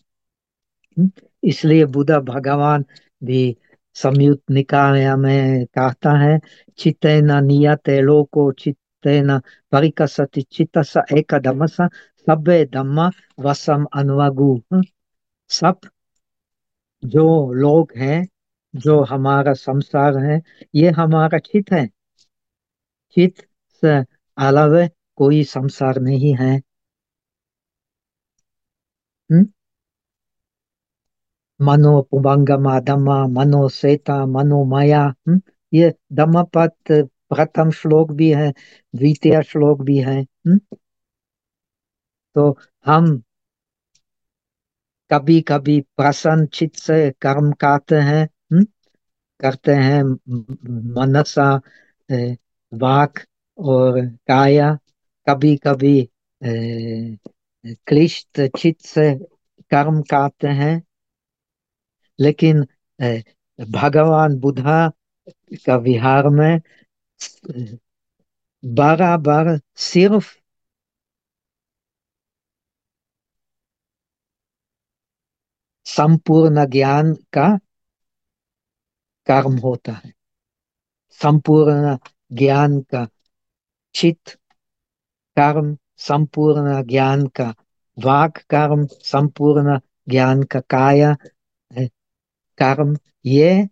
इसलिए बुद्ध भगवान भी संयुक्त निकाय में कहता है चित्तेन नियते लोको चित्तेन परिकसति चित्त स एक धम्म सभ्य धम्म वसम अनुवागु। सब जो लोग हैं जो हमारा संसार है ये हमारा चित है। चित से अलावा कोई संसार नहीं है हम्म? मनो पुबंगमा धम्मा मनो सेता, मनो माया हम्म? ये धम्मपद प्रथम श्लोक भी है, द्वितीय श्लोक भी है हम्म? तो हम कभी कभी प्रसन्न चित्त से कर्म करते हैं? करते हैं मनसा वाक और काया कभी कभी क्लिष्ट चित्त से कर्म करते हैं। लेकिन भगवान बुद्धा का विहार में, बराबर सिर्फ़ संपूर्ण ज्ञान का कर्म होता है। संपूर्ण ज्ञान का चित्त कर्म संपूर्ण ज्ञान का वाक कर्म संपूर्ण ज्ञान का काया कर्म, ये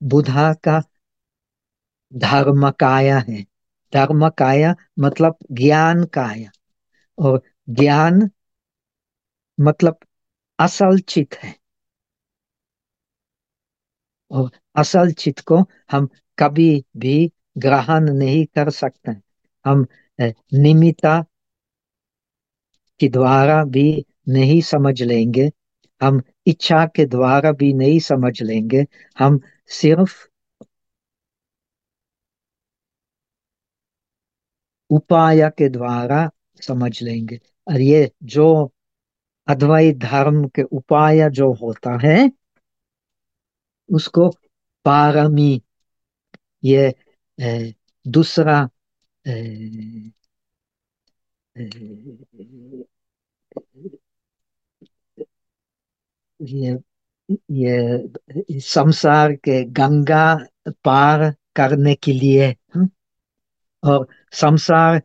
बुधा का धर्म काया है धर्म काया मतलब ज्ञान काया और ज्ञान मतलब असल चित है। और असल चित को हम कभी भी ग्रहण नहीं कर सकते। हम निमिता के द्वारा भी नहीं समझ लेंगे। हम इच्छा के द्वारा भी नहीं समझ लेंगे। हम सिर्फ़ उपाय के द्वारा समझ लेंगे। और ये जो अद्वैत धर्म के उपाय जो होता है, उसको पारमी, ये दूसरा ये ये संसार के गंगा पार करने के लिए और संसार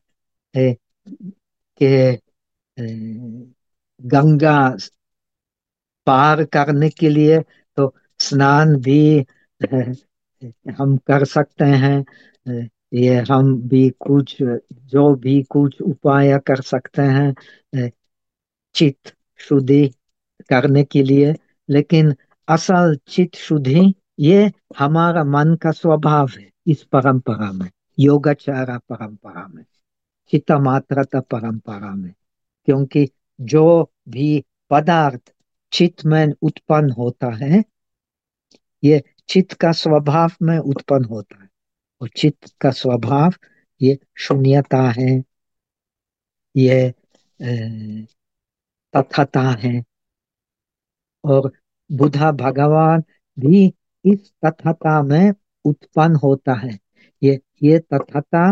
के गंगा पार करने के लिए तो स्नान भी हम कर सकते हैं, ये हम भी कुछ, जो भी कुछ उपाय कर सकते हैं, चित्त शुद्धि करने के लिए। लेकिन असल चित्त शुद्धि, ये हमारा मन का स्वभाव है इस परंपरा में, योगाचारा परंपरा में चित्त मात्रता परंपरा में। क्योंकि जो भी पदार्थ चित्त में उत्पन्न होता है, ये चित्त का स्वभाव में उत्पन्न होता है। और चित्त का स्वभाव ये शून्यता है, ये तथता है। और बुद्धा भगवान भी इस तथता में उत्पन्न होता है। ये ये तथता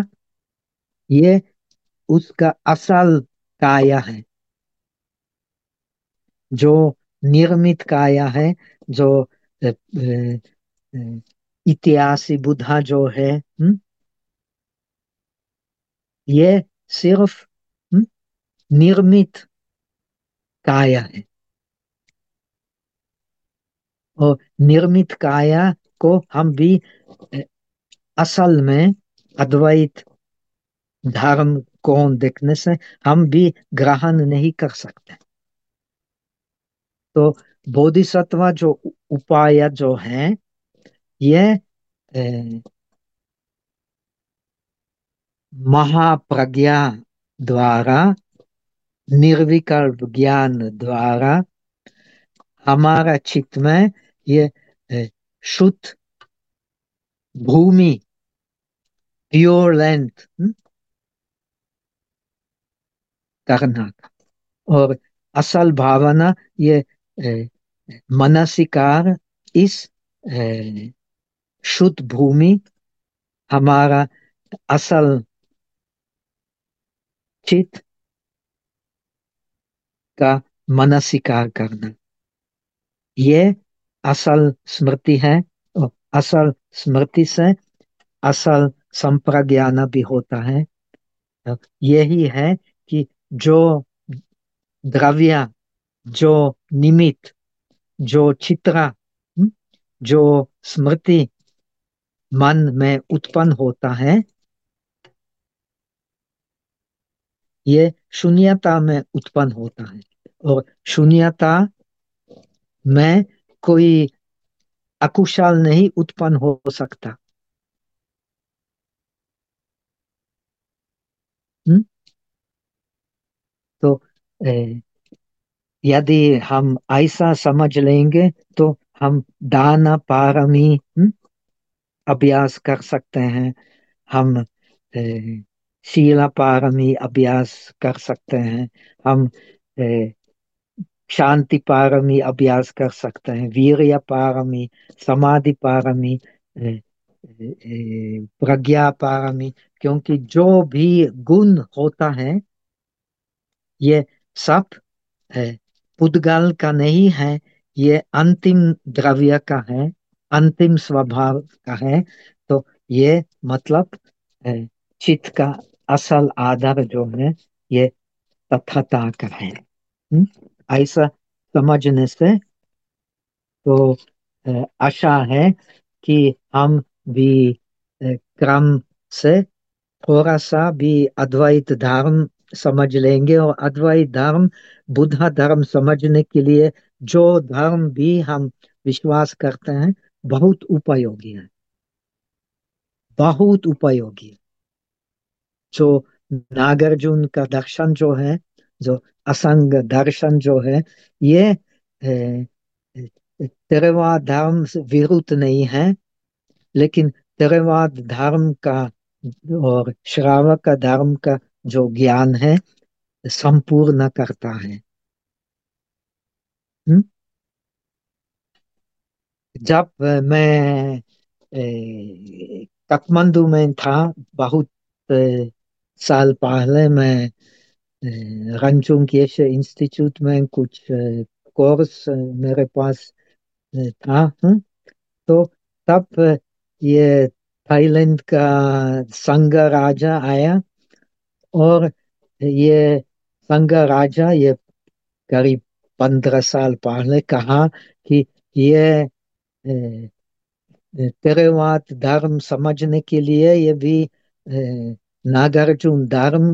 ये उसका असल काया है, जो निर्मित काया है, जो इतिहासी बुद्धा जो है हुँ? ये सिर्फ़ हुँ? निर्मित काया है और निर्मित काया को हम भी असल में अद्वैत धर्म कौन देखने से हम भी ग्रहण नहीं कर सकते तो बोधिसत्व जो उपाय जो है ये महाप्रज्ञा द्वारा, निर्विकल्प ज्ञान द्वारा हमारा चित्त में ये शुद्ध भूमि प्योर लेंथ करना और असल भावना ये मनसिकार इस शुद्ध भूमि हमारा असल चित का मनसिकार करना। ये असल स्मृति है और असल स्मृति से असल संप्रज्ञान भी होता है। यही है कि जो द्रव्य, जो निमित्त, जो चित्रा, जो स्मृति मन में उत्पन्न होता है। ये शून्यता में उत्पन्न होता है और शून्यता में कोई अकुशल नहीं उत्पन्न हो सकता। हम्म? तो यदि हम ऐसा समझ लेंगे तो हम दान पारमी हम्म, अभ्यास कर सकते हैं। हम शीला पारमी अभ्यास कर सकते हैं। हम शांति पारमी अभ्यास कर सकते हैं। वीर्य पारमी समाधि पारमी प्रज्ञा पारमी क्योंकि जो भी गुण होता है, ये सब पुद्गल का नहीं है, ये अंतिम द्रव्य का है। अंतिम स्वभाव का है तो ये मतलब चित्त का असल आधार जो है, ये तथाता का है हम्म? ऐसा समझने से तो आशा है कि हम भी क्रम से थोड़ा सा भी अद्वैत धर्म समझ लेंगे और अद्वैत धर्म, बुद्ध धर्म समझने के लिए जो धर्म भी हम विश्वास करते हैं बहुत उपयोगी है। बहुत उपयोगी। है जो नागार्जुन का दर्शन जो है, जो असंग दर्शन जो है, ये तेरवा धर्म से विरुद्ध नहीं है, लेकिन तेरवाद धर्म का और श्रावक का धर्म का जो ज्ञान है, संपूर्ण करता है। हुँ? जब मैं काठमांडू में था, बहुत साल पहले मैं रंचुंग इंस्टीट्यूट में कुछ कोर्स मेरे पास था हुँ? तो तब ये थाईलैंड का संघ राजा आया और ये संघ राजा, ये करीब पंद्रह साल पहले कहा कि ये तेरेवाद धर्म समझने के लिए ये भी नागार्जुन धर्म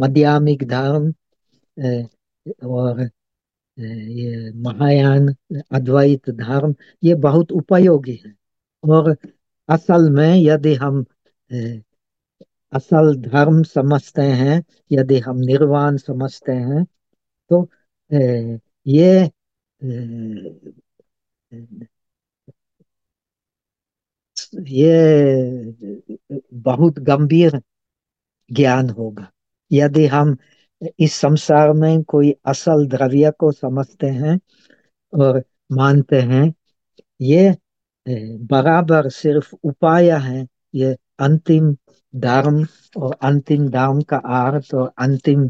मध्यामिक धर्म और ये महायान अद्वैत धर्म, ये बहुत उपयोगी है। और असल में यदि हम असल धर्म समझते हैं, यदि हम निर्वाण समझते हैं तो ये ये, बहुत गंभीर ज्ञान होगा। यदि हम इस संसार में कोई असल द्रव्य को समझते हैं और मानते हैं, ये बराबर सिर्फ़ उपाय है, ये अंतिम धर्म और अंतिम धर्म का अर्थ और अंतिम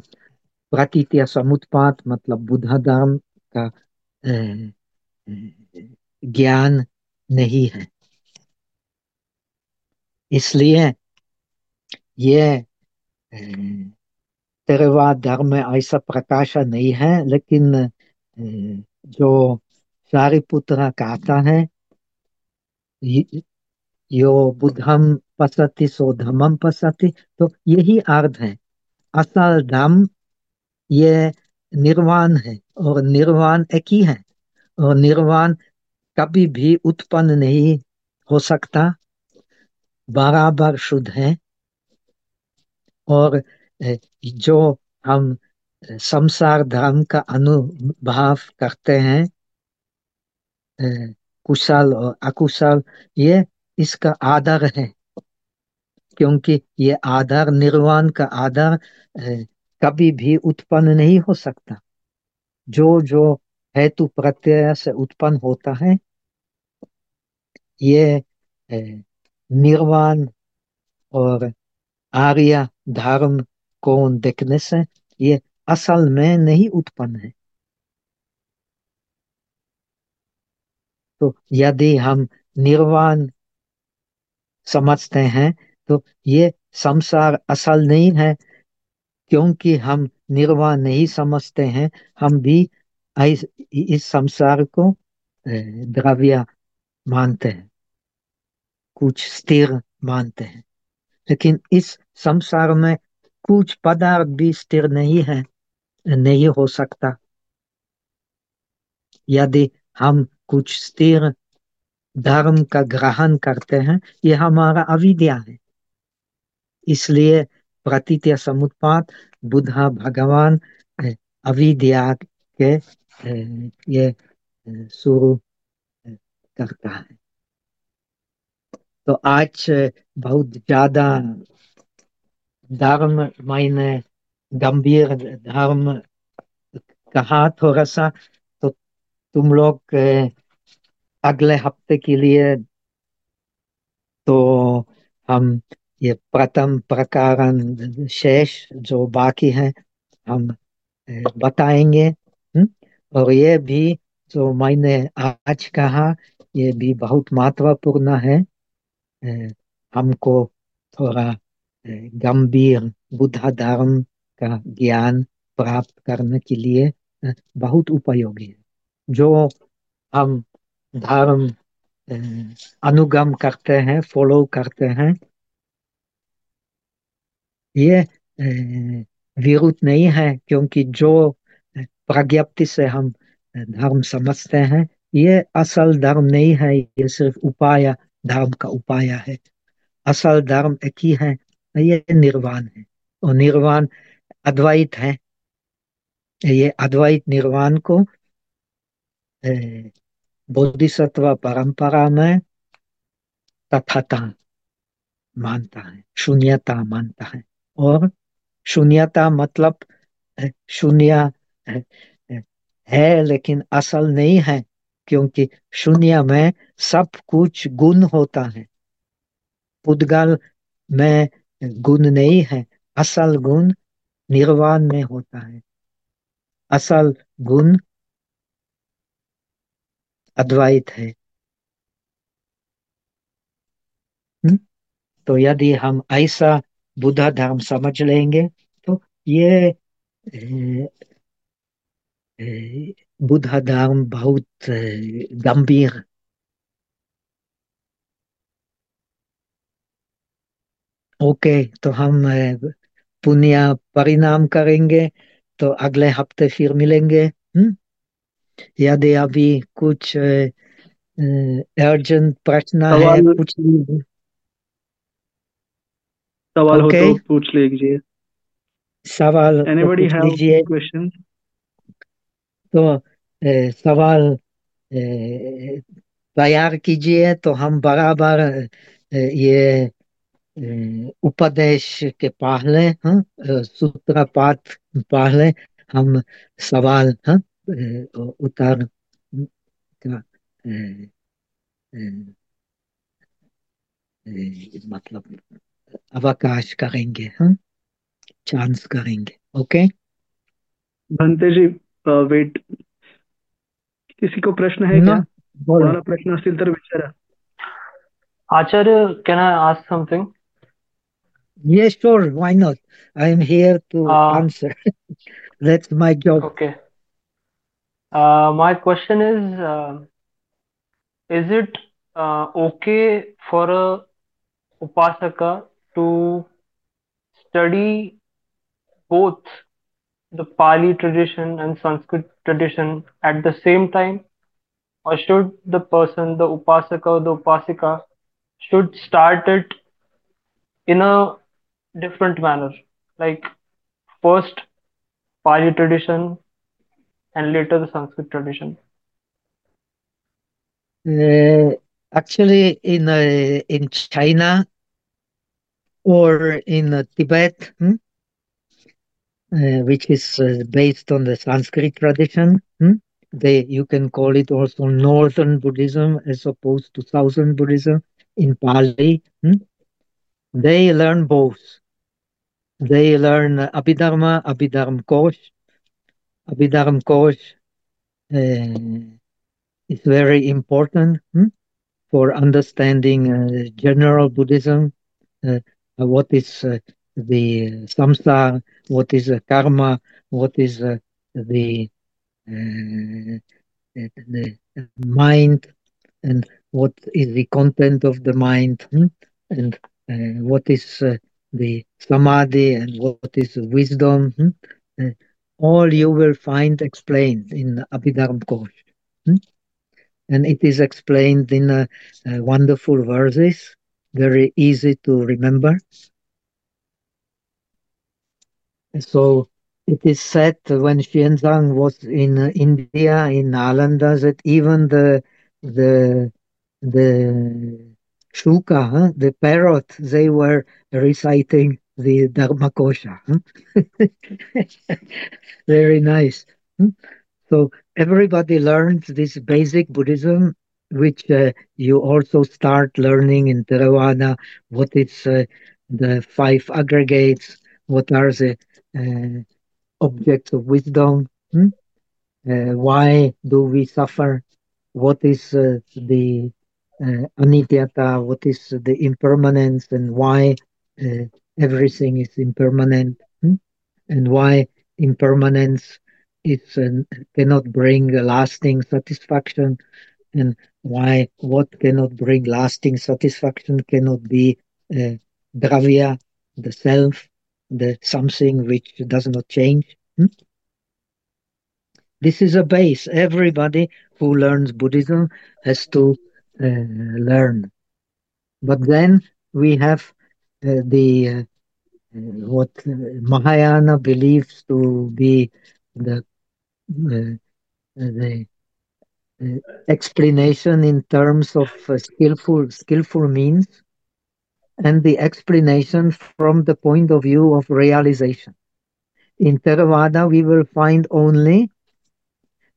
प्रतीत समुत्पात मतलब बुद्ध धर्म का ज्ञान नहीं है। इसलिए ये तेरवाद धर्म ऐसा प्रकाश नहीं है, लेकिन जो सारिपुत्र कहता है, यो बुद्धम पसति सो धमम पसति तो यही अर्थ है। असल धम ये निर्वाण है और निर्वाण एक ही है। निर्वाण कभी भी उत्पन्न नहीं हो सकता। बराबर शुद्ध है। और जो हम संसार धर्म का अनुभव करते हैं कुशल और अकुशल, ये इसका आधार है। क्योंकि ये आधार निर्वाण का आधार कभी भी उत्पन्न नहीं हो सकता। जो जो हेतु प्रत्यय से उत्पन्न होता है। ये निर्वाण और आर्य धर्म को देखने से ये असल में नहीं उत्पन्न है। तो यदि हम निर्वाण समझते हैं तो ये संसार असल नहीं है, क्योंकि हम निर्वाण नहीं समझते हैं, हम भी इस संसार को द्रव्य मानते हैं कुछ स्थिर मानते हैं लेकिन इस संसार में कुछ पदार्थ भी स्थिर नहीं है नहीं हो सकता यदि हम कुछ स्थिर धर्म का ग्रहण करते हैं ये हमारा अविद्या है इसलिए प्रतीत्य समुत्पात बुद्धा भगवान अविद्या के ये शुरू करता है तो आज बहुत ज़्यादा धर्म मैंने गंभीर धर्म कहा थोड़ा सा तो तुम लोग अगले हफ़्ते के लिए तो हम ये प्रथम प्रकार शेष जो बाकी है हम बताएँगे और ये भी जो मैंने आज कहा, ये भी बहुत महत्वपूर्ण है। हमको थोड़ा गंभीर बुद्धा धर्म का ज्ञान प्राप्त करने के लिए बहुत उपयोगी है। जो हम धर्म अनुगम करते हैं फॉलो करते हैं, ये विरुद्ध नहीं है, क्योंकि जो प्रज्ञप्ति से हम धर्म समझते हैं। ये असल धर्म नहीं है, ये सिर्फ़ उपाय, धर्म का उपाय है। असल धर्म एक ही है, ये निर्वाण है। और निर्वाण अद्वैत है। ये अद्वैत निर्वाण को बोधिसत्व परंपरा में तथाता मानता है, शून्यता मानता है। और शून्यता मतलब शून्य है लेकिन असल नहीं है, क्योंकि शून्य में सब कुछ गुण होता है। पुद्गल में गुण नहीं है, असल गुण निर्वाण में होता है। असल गुण अद्वैत है। तो यदि हम ऐसा बुद्ध धर्म समझ लेंगे तो ये बुद्ध धर्म बहुत गंभीर। ओके तो हम पुण्य परिणाम करेंगे तो अगले हफ़्ते फिर मिलेंगे हम्म? यदि अभी कुछ अर्जेंट प्रश्न है पूछ लीजिए। सवाल okay. हो तो पूछ लीजिए। सवाल पूछ लीजिए। question? तो ए, सवाल तैयार कीजिए तो हम बराबर ये उपदेश के पहले हाँ सूत्र पाठ पहले हम सवाल हाँ उतर का मतलब अवकाश करेंगे हाँ चांस करेंगे ओके? भंते जी वेट किसी को प्रश्न है क्या? थोड़ा प्रश्न असल विचार Acharya can I ask something yes sure why not I am here to answer that's my job okay my question is is it okay for a उपासक to study both the Pali tradition and Sanskrit tradition at the same time? Or should the person, the Upasaka or the Upasika, should start it in a different manner like first Pali tradition and later the Sanskrit tradition? Uh, actually, in uh, in China or in uh, Tibet, hmm, which is uh, based on the Sanskrit tradition, hmm, they you can call it also Northern Buddhism as opposed to Southern Buddhism in Pali. Hmm, they learn both they learn Abhidharma, Abhidharma Kosh. Abhidharma Kosh uh, is very important hmm, for understanding uh, general Buddhism. Uh, what is uh, the samsara, what is karma, what is uh, the uh, the mind and what is the content of the mind hmm? and uh, what is uh, the samadhi and what is wisdom. Hmm? Uh, all you will find explained in Abhidharma Kosh. Hmm? And it is explained in uh, uh, wonderful verses, very easy to remember. So it is said when Xuanzang was in uh, India, in Nalanda, that even the the the shuka, huh? the parrot, they were reciting the Dharmakosha. Huh? Very nice. So everybody learns this basic Buddhism, which uh, you also start learning in Theravada. What is uh, the five aggregates? What are the objects of wisdom? Hmm? Uh, why do we suffer? What is uh, the uh, anityata? What is the impermanence, and why everything is impermanent? Hmm? And why impermanence is cannot bring lasting satisfaction? And why what cannot bring lasting satisfaction cannot be dravya, the self, the something which does not change. Hmm? This is a base. Everybody who learns Buddhism has to uh, learn. But then we have uh, the uh, what Mahayana believes to be the uh, the uh, explanation in terms of uh, skillful skillful means and the explanation from the point of view of realization. In Theravada, we will find only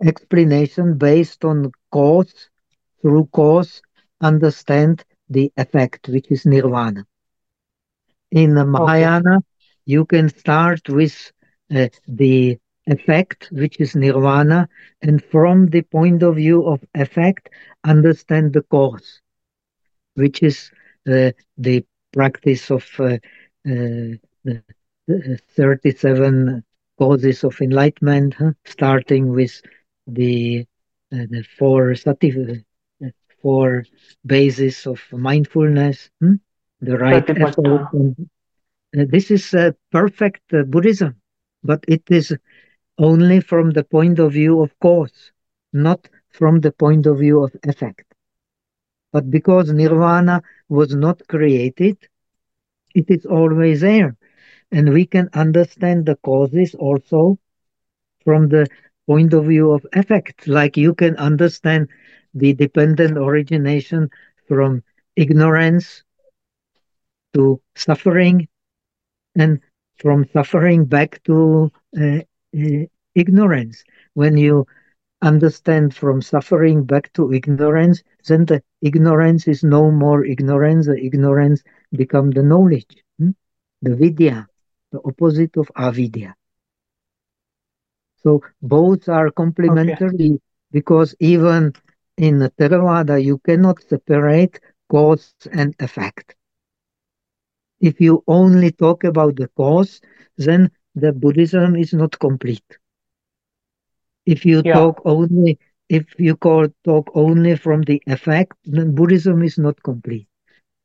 explanation based on cause, through cause, understand the effect, which is nirvana. In Mahayana, okay. you can start with uh, the effect, which is nirvana, and from the point of view of effect, understand the cause, which is the practice of uh, uh the, the 37 causes of enlightenment, huh? starting with the uh, the four sati, uh, four bases of mindfulness, hmm? the right effort. And, uh, this is perfect Buddhism, but it is only from the point of view of cause, not from the point of view of effect. But because nirvana was not created, it is always there. And we can understand the causes also from the point of view of effect, like you can understand the dependent origination from ignorance to suffering and from suffering back to uh, uh, ignorance. When you understand from suffering back to ignorance, then the ignorance is no more ignorance. The ignorance become the knowledge, hmm? the vidya, the opposite of avidya. So both are complementary okay. because even in the Theravada you cannot separate cause and effect. If you only talk about the cause, then the Buddhism is not complete. If you yeah. talk only if you call, talk only from the effect, then Buddhism is not complete.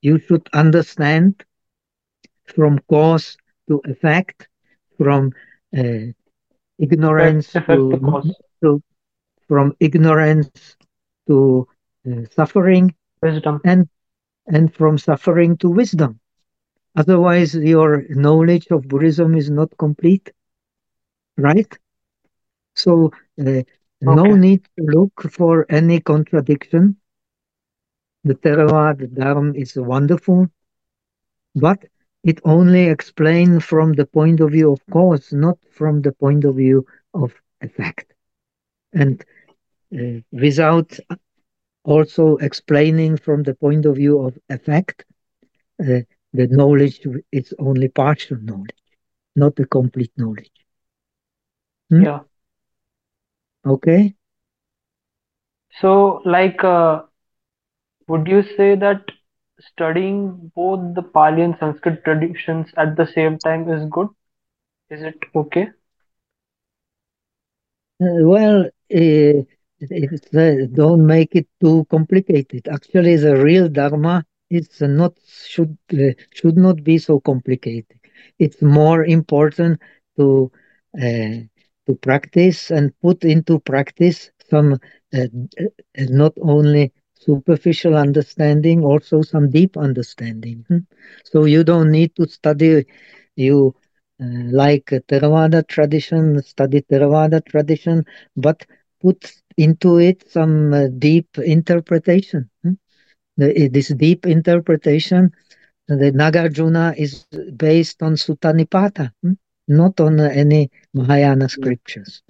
You should understand from cause to effect, from uh, ignorance to, to, from ignorance to uh, suffering wisdom and and from suffering to wisdom otherwise your knowledge of buddhism is not complete right so uh, okay. no need to look for any contradiction the Theravada Dharma is wonderful but it only explains from the point of view of cause, not from the point of view of effect. And uh, without also explaining from the point of view of effect, uh, the knowledge is only partial knowledge, not the complete knowledge. Hmm? Yeah. Okay. So, like, uh, would you say that studying both the Pali and Sanskrit traditions at the same time is good? Is it okay? well, uh, uh, don't make it too complicated. Actually, the real dharma is not should uh, should not be so complicated. It's more important to uh, to practice and put into practice some uh, not only superficial understanding, also some deep understanding. Hmm? So you don't need to study you uh, like Theravada tradition, study Theravada tradition, but put into it some uh, deep interpretation. Hmm? The, this deep interpretation, the Nagarjuna is based on Sutta Nipata, hmm? not on uh, any Mahayana scriptures.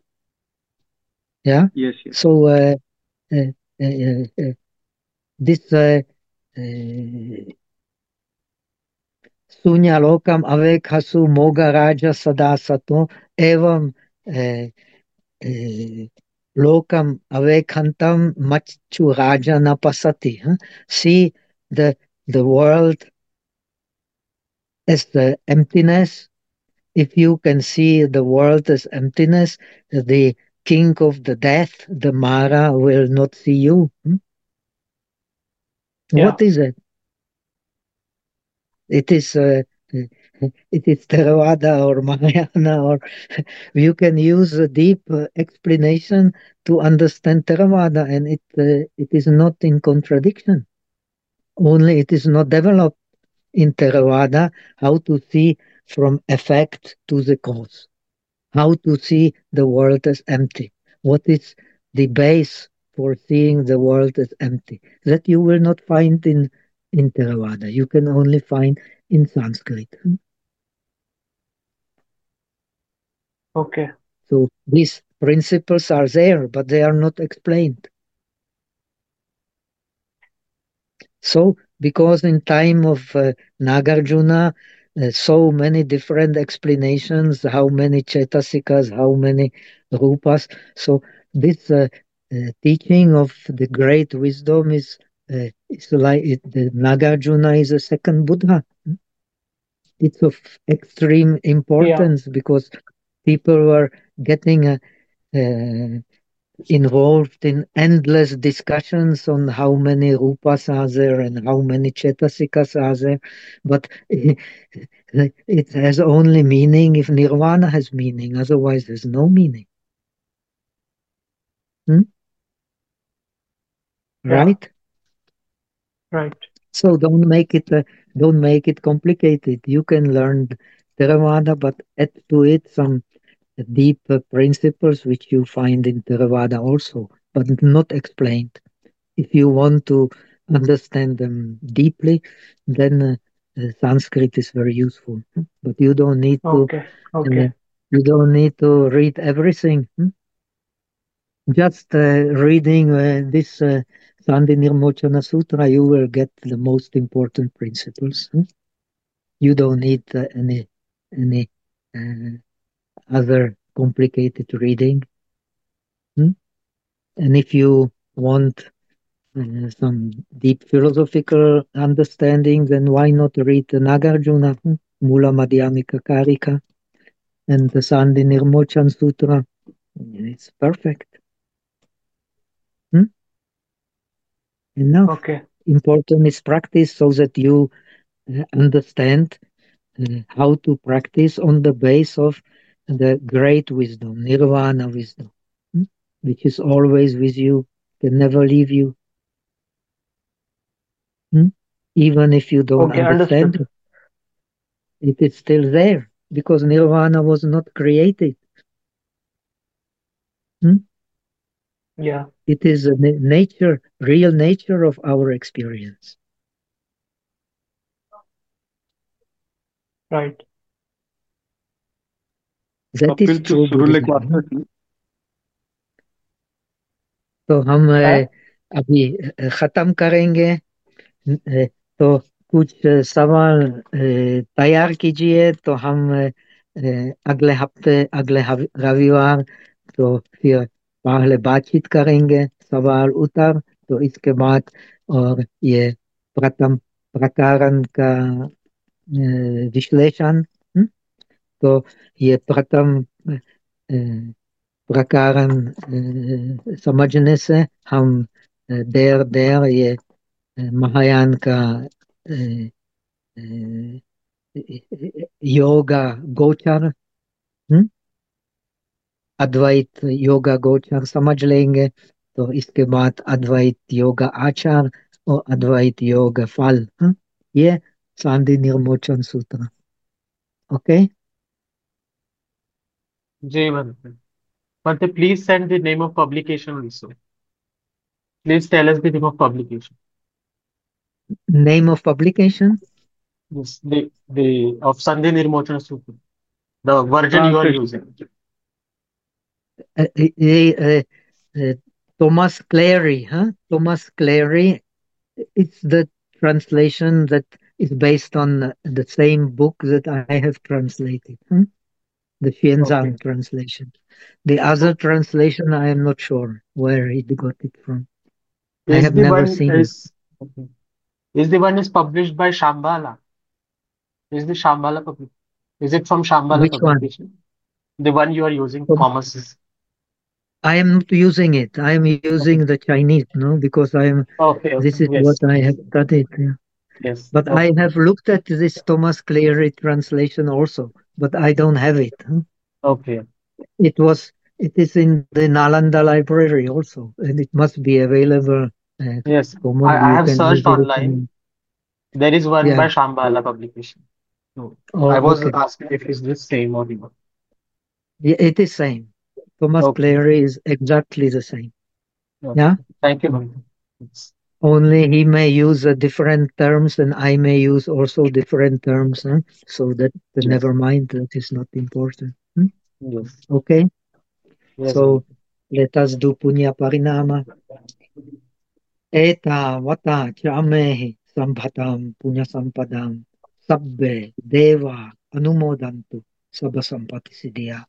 Yeah? Yes, yes. So, uh, uh, uh, uh this uh, Sunyalokam avekhasu moga raja sadasato evam lokam avekhantam machu raja napasati. See the, the world as the emptiness if you can see the world as emptiness, the king of the death, the Mara, will not see you. Hmm? Yeah. What is it? It is uh, it is Theravada or Mahayana, or you can use a deep uh, explanation to understand Theravada, and it uh, it is not in contradiction. Only it is not developed in Theravada how to see from effect to the cause, how to see the world as empty. What is the base for seeing the world as empty? That you will not find in in Theravada. You can only find in Sanskrit. Okay. So these principles are there, but they are not explained. So, because in time of uh, Nagarjuna, so many different explanations, how many chetasikas, how many rupas. So this uh, uh teaching of the great wisdom is uh, it's like it, the Nagarjuna is a second Buddha. It's of extreme importance yeah. because people were getting uh, uh, involved in endless discussions on how many rupas are there and how many chetasikas are there, but it has only meaning if nirvana has meaning, otherwise there's no meaning. Hmm? Yeah. Right? Right. So don't make it uh, don't make it complicated. You can learn Theravada, but add to it some deep uh, principles which you find in Theravada also, but not explained. If you want to understand them deeply, then uh, Sanskrit is very useful. But you don't need to. Okay. Okay. Uh, you don't need to read everything. Hmm? Just uh, reading uh, this uh, Sandhi Nirmochana Sutra, you will get the most important principles. Hmm? You don't need uh, any any uh, other complicated reading. Hmm? And if you want uh, some deep philosophical understanding, then why not read the Nagarjuna, hmm? Mula Madhyamika Karika, and the Sandhi Nirmochan Sutra? It's perfect. enough. Okay. Important is practice so that you uh, understand uh, how to practice on the base of the great wisdom, nirvana wisdom, hmm? which is always with you, can never leave you. Hmm? Even if you don't okay, understand understood. it, it is still there because nirvana was not created. Hmm? Yeah. It is a nature, real nature of our experience. Right. That is true. तो हम अभी खत्म करेंगे। तो कुछ सवाल तैयार कीजिए। तो हम अगले हफ़्ते अगले रविवार तो फिर पहले बातचीत करेंगे। सवाल उत्तर। तो इसके बाद और ये प्रथम प्रकरण का विश्लेषण। तो ये प्रथम प्रकारन समझने से हम देर देर ये महायान का योगा गोचर हम्म? अद्वैत योगा गोचर समझ लेंगे तो इसके बाद अद्वैत योगा आचार और अद्वैत योग फल हम्म? ये Sandhi Nirmochana Sutra, okay ji Bhante. Bhante, please send the name of publication also. Please tell us the name of publication. name of publication Yes, the the of Sandhi Nirmochana Sutra. The version you are using. uh, uh, uh, Thomas Clary, huh? Thomas Clary. It's the translation that is based on the same book that I have translated, hmm? The Xuanzang Okay. translation. The other translation, I am not sure where he got it from. I have never one seen it. is okay. Is the one is published by Shambhala? Is the Shambhala public? Is it from Shambhala Which one? publication? The one you are using, From- Thomas's. I am not using it. I am using the Chinese, no, because I am. Okay, okay. This is Yes, what I have studied. yeah. yes. But Okay. I have looked at this Thomas Cleary translation also, but I don't have it. Okay. It was. It is in the Nalanda library also, and it must be available. Yes. common. I, I have searched online. There is one Yeah. by Shambhala publication. No, Oh, I was okay. asking if it's the same or not. Yeah, it is same. Thomas Okay. Cleary is exactly the same. Okay. Yeah. Thank you, Bhante. Only he may use uh, different terms, and I may use also different terms. huh? So that Yes. never mind. That is not important. hmm? Yes. Okay. Yes, So let us do punya parinama. Eta vata chamehi sambhatam punya sampadam sabbe deva anumodantu sabha sampati siddhya.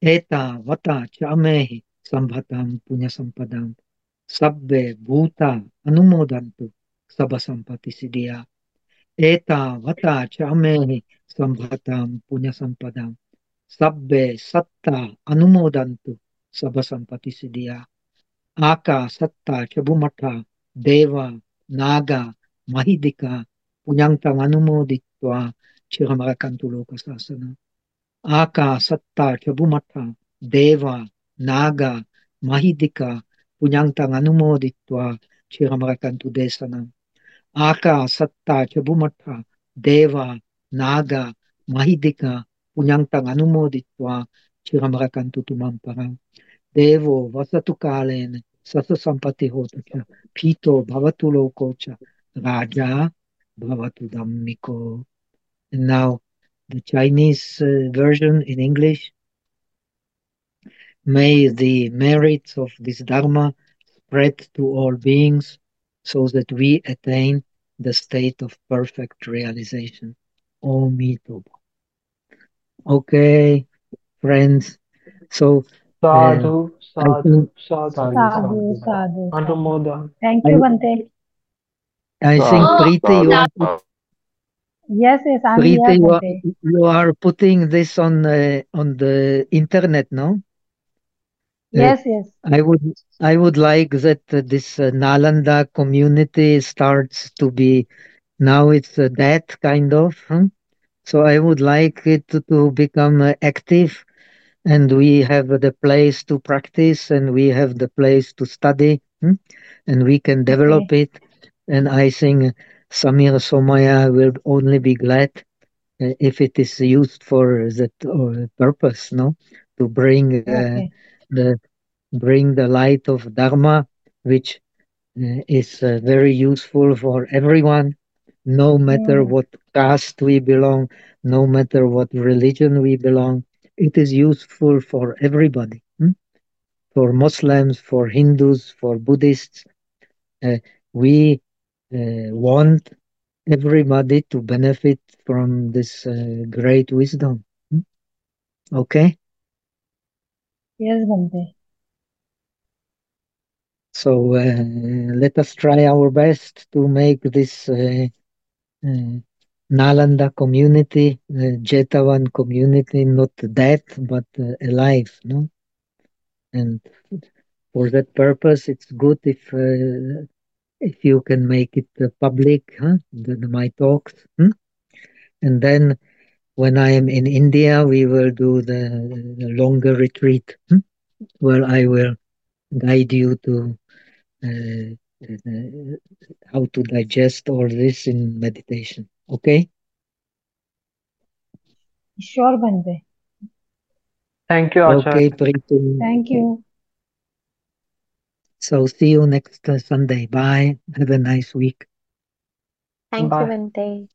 Eta vata chamehi sambhatam punya sampadam sabbe bhuta anumodantu sabha sampati siddhya. Eta vata chamehi sambhatam punya sampadam sabbe satta anumodantu sabha sampati siddhya. Aka satta chabumata deva naga mahidika punyantang anumoditva chiramarakantu lokasasana. Aka satta chabumata deva naga mahidika पुण्यांतां अनुमोदित्वा चिरमरकन्तु देशनम् आका सत्ता च बुमठ देव नाग महिदिक पुण्यांतां अनुमोदित्वा चिरमरकन्तु तुमं परं देवो वसतु कालेन सससम्पत्ति होतु च पीतो भवतु लोको च राजा भवतु dhammiko. And now the Chinese uh, version in English May the merits of this Dharma spread to all beings so that we attain the state of perfect realization. Om Okay, friends. So Sadhu, I sadhu, think sadhu. Sadhu, Sadhu, sadhu. sadhu. Anumodan. Thank you, Bante. I think Preeti, you are, Yes, yes, I'm here, Preeti, you are, you are putting this on uh, on the internet, no? Yes, yes. I would I would like that uh, this uh, Nalanda community starts to be now it's uh, that kind of. huh? So I would like it to, to become uh, active, and we have the place to practice, and we have the place to study, hmm? and we can develop it. And I think Samir Somaya will only be glad uh, if it is used for that uh, purpose, no, to bring uh, Okay. The bring the light of Dharma, which uh, is uh, very useful for everyone, no matter Mm. what caste we belong, no matter what religion we belong. It is useful for everybody, hmm? for Muslims, for Hindus, for Buddhists. Uh, we uh, want everybody to benefit from this uh, great wisdom. hmm? Okay? Yes, Bante. So uh, let us try our best to make this uh, uh, Nalanda community, uh, Jetawan community, not dead but uh, alive. No, And for that purpose, it's good if uh, if you can make it uh, public, huh? the, my talks. Hmm? And then when I am in India, we will do the, the longer retreat hmm? where I will guide you to uh, uh, how to digest all this in meditation. Okay? Sure, Bante. Thank you, Acharya. Okay, Preeti. Thank you. So see you next uh, Sunday. Bye. Have a nice week. Thank Bye. you, Bante.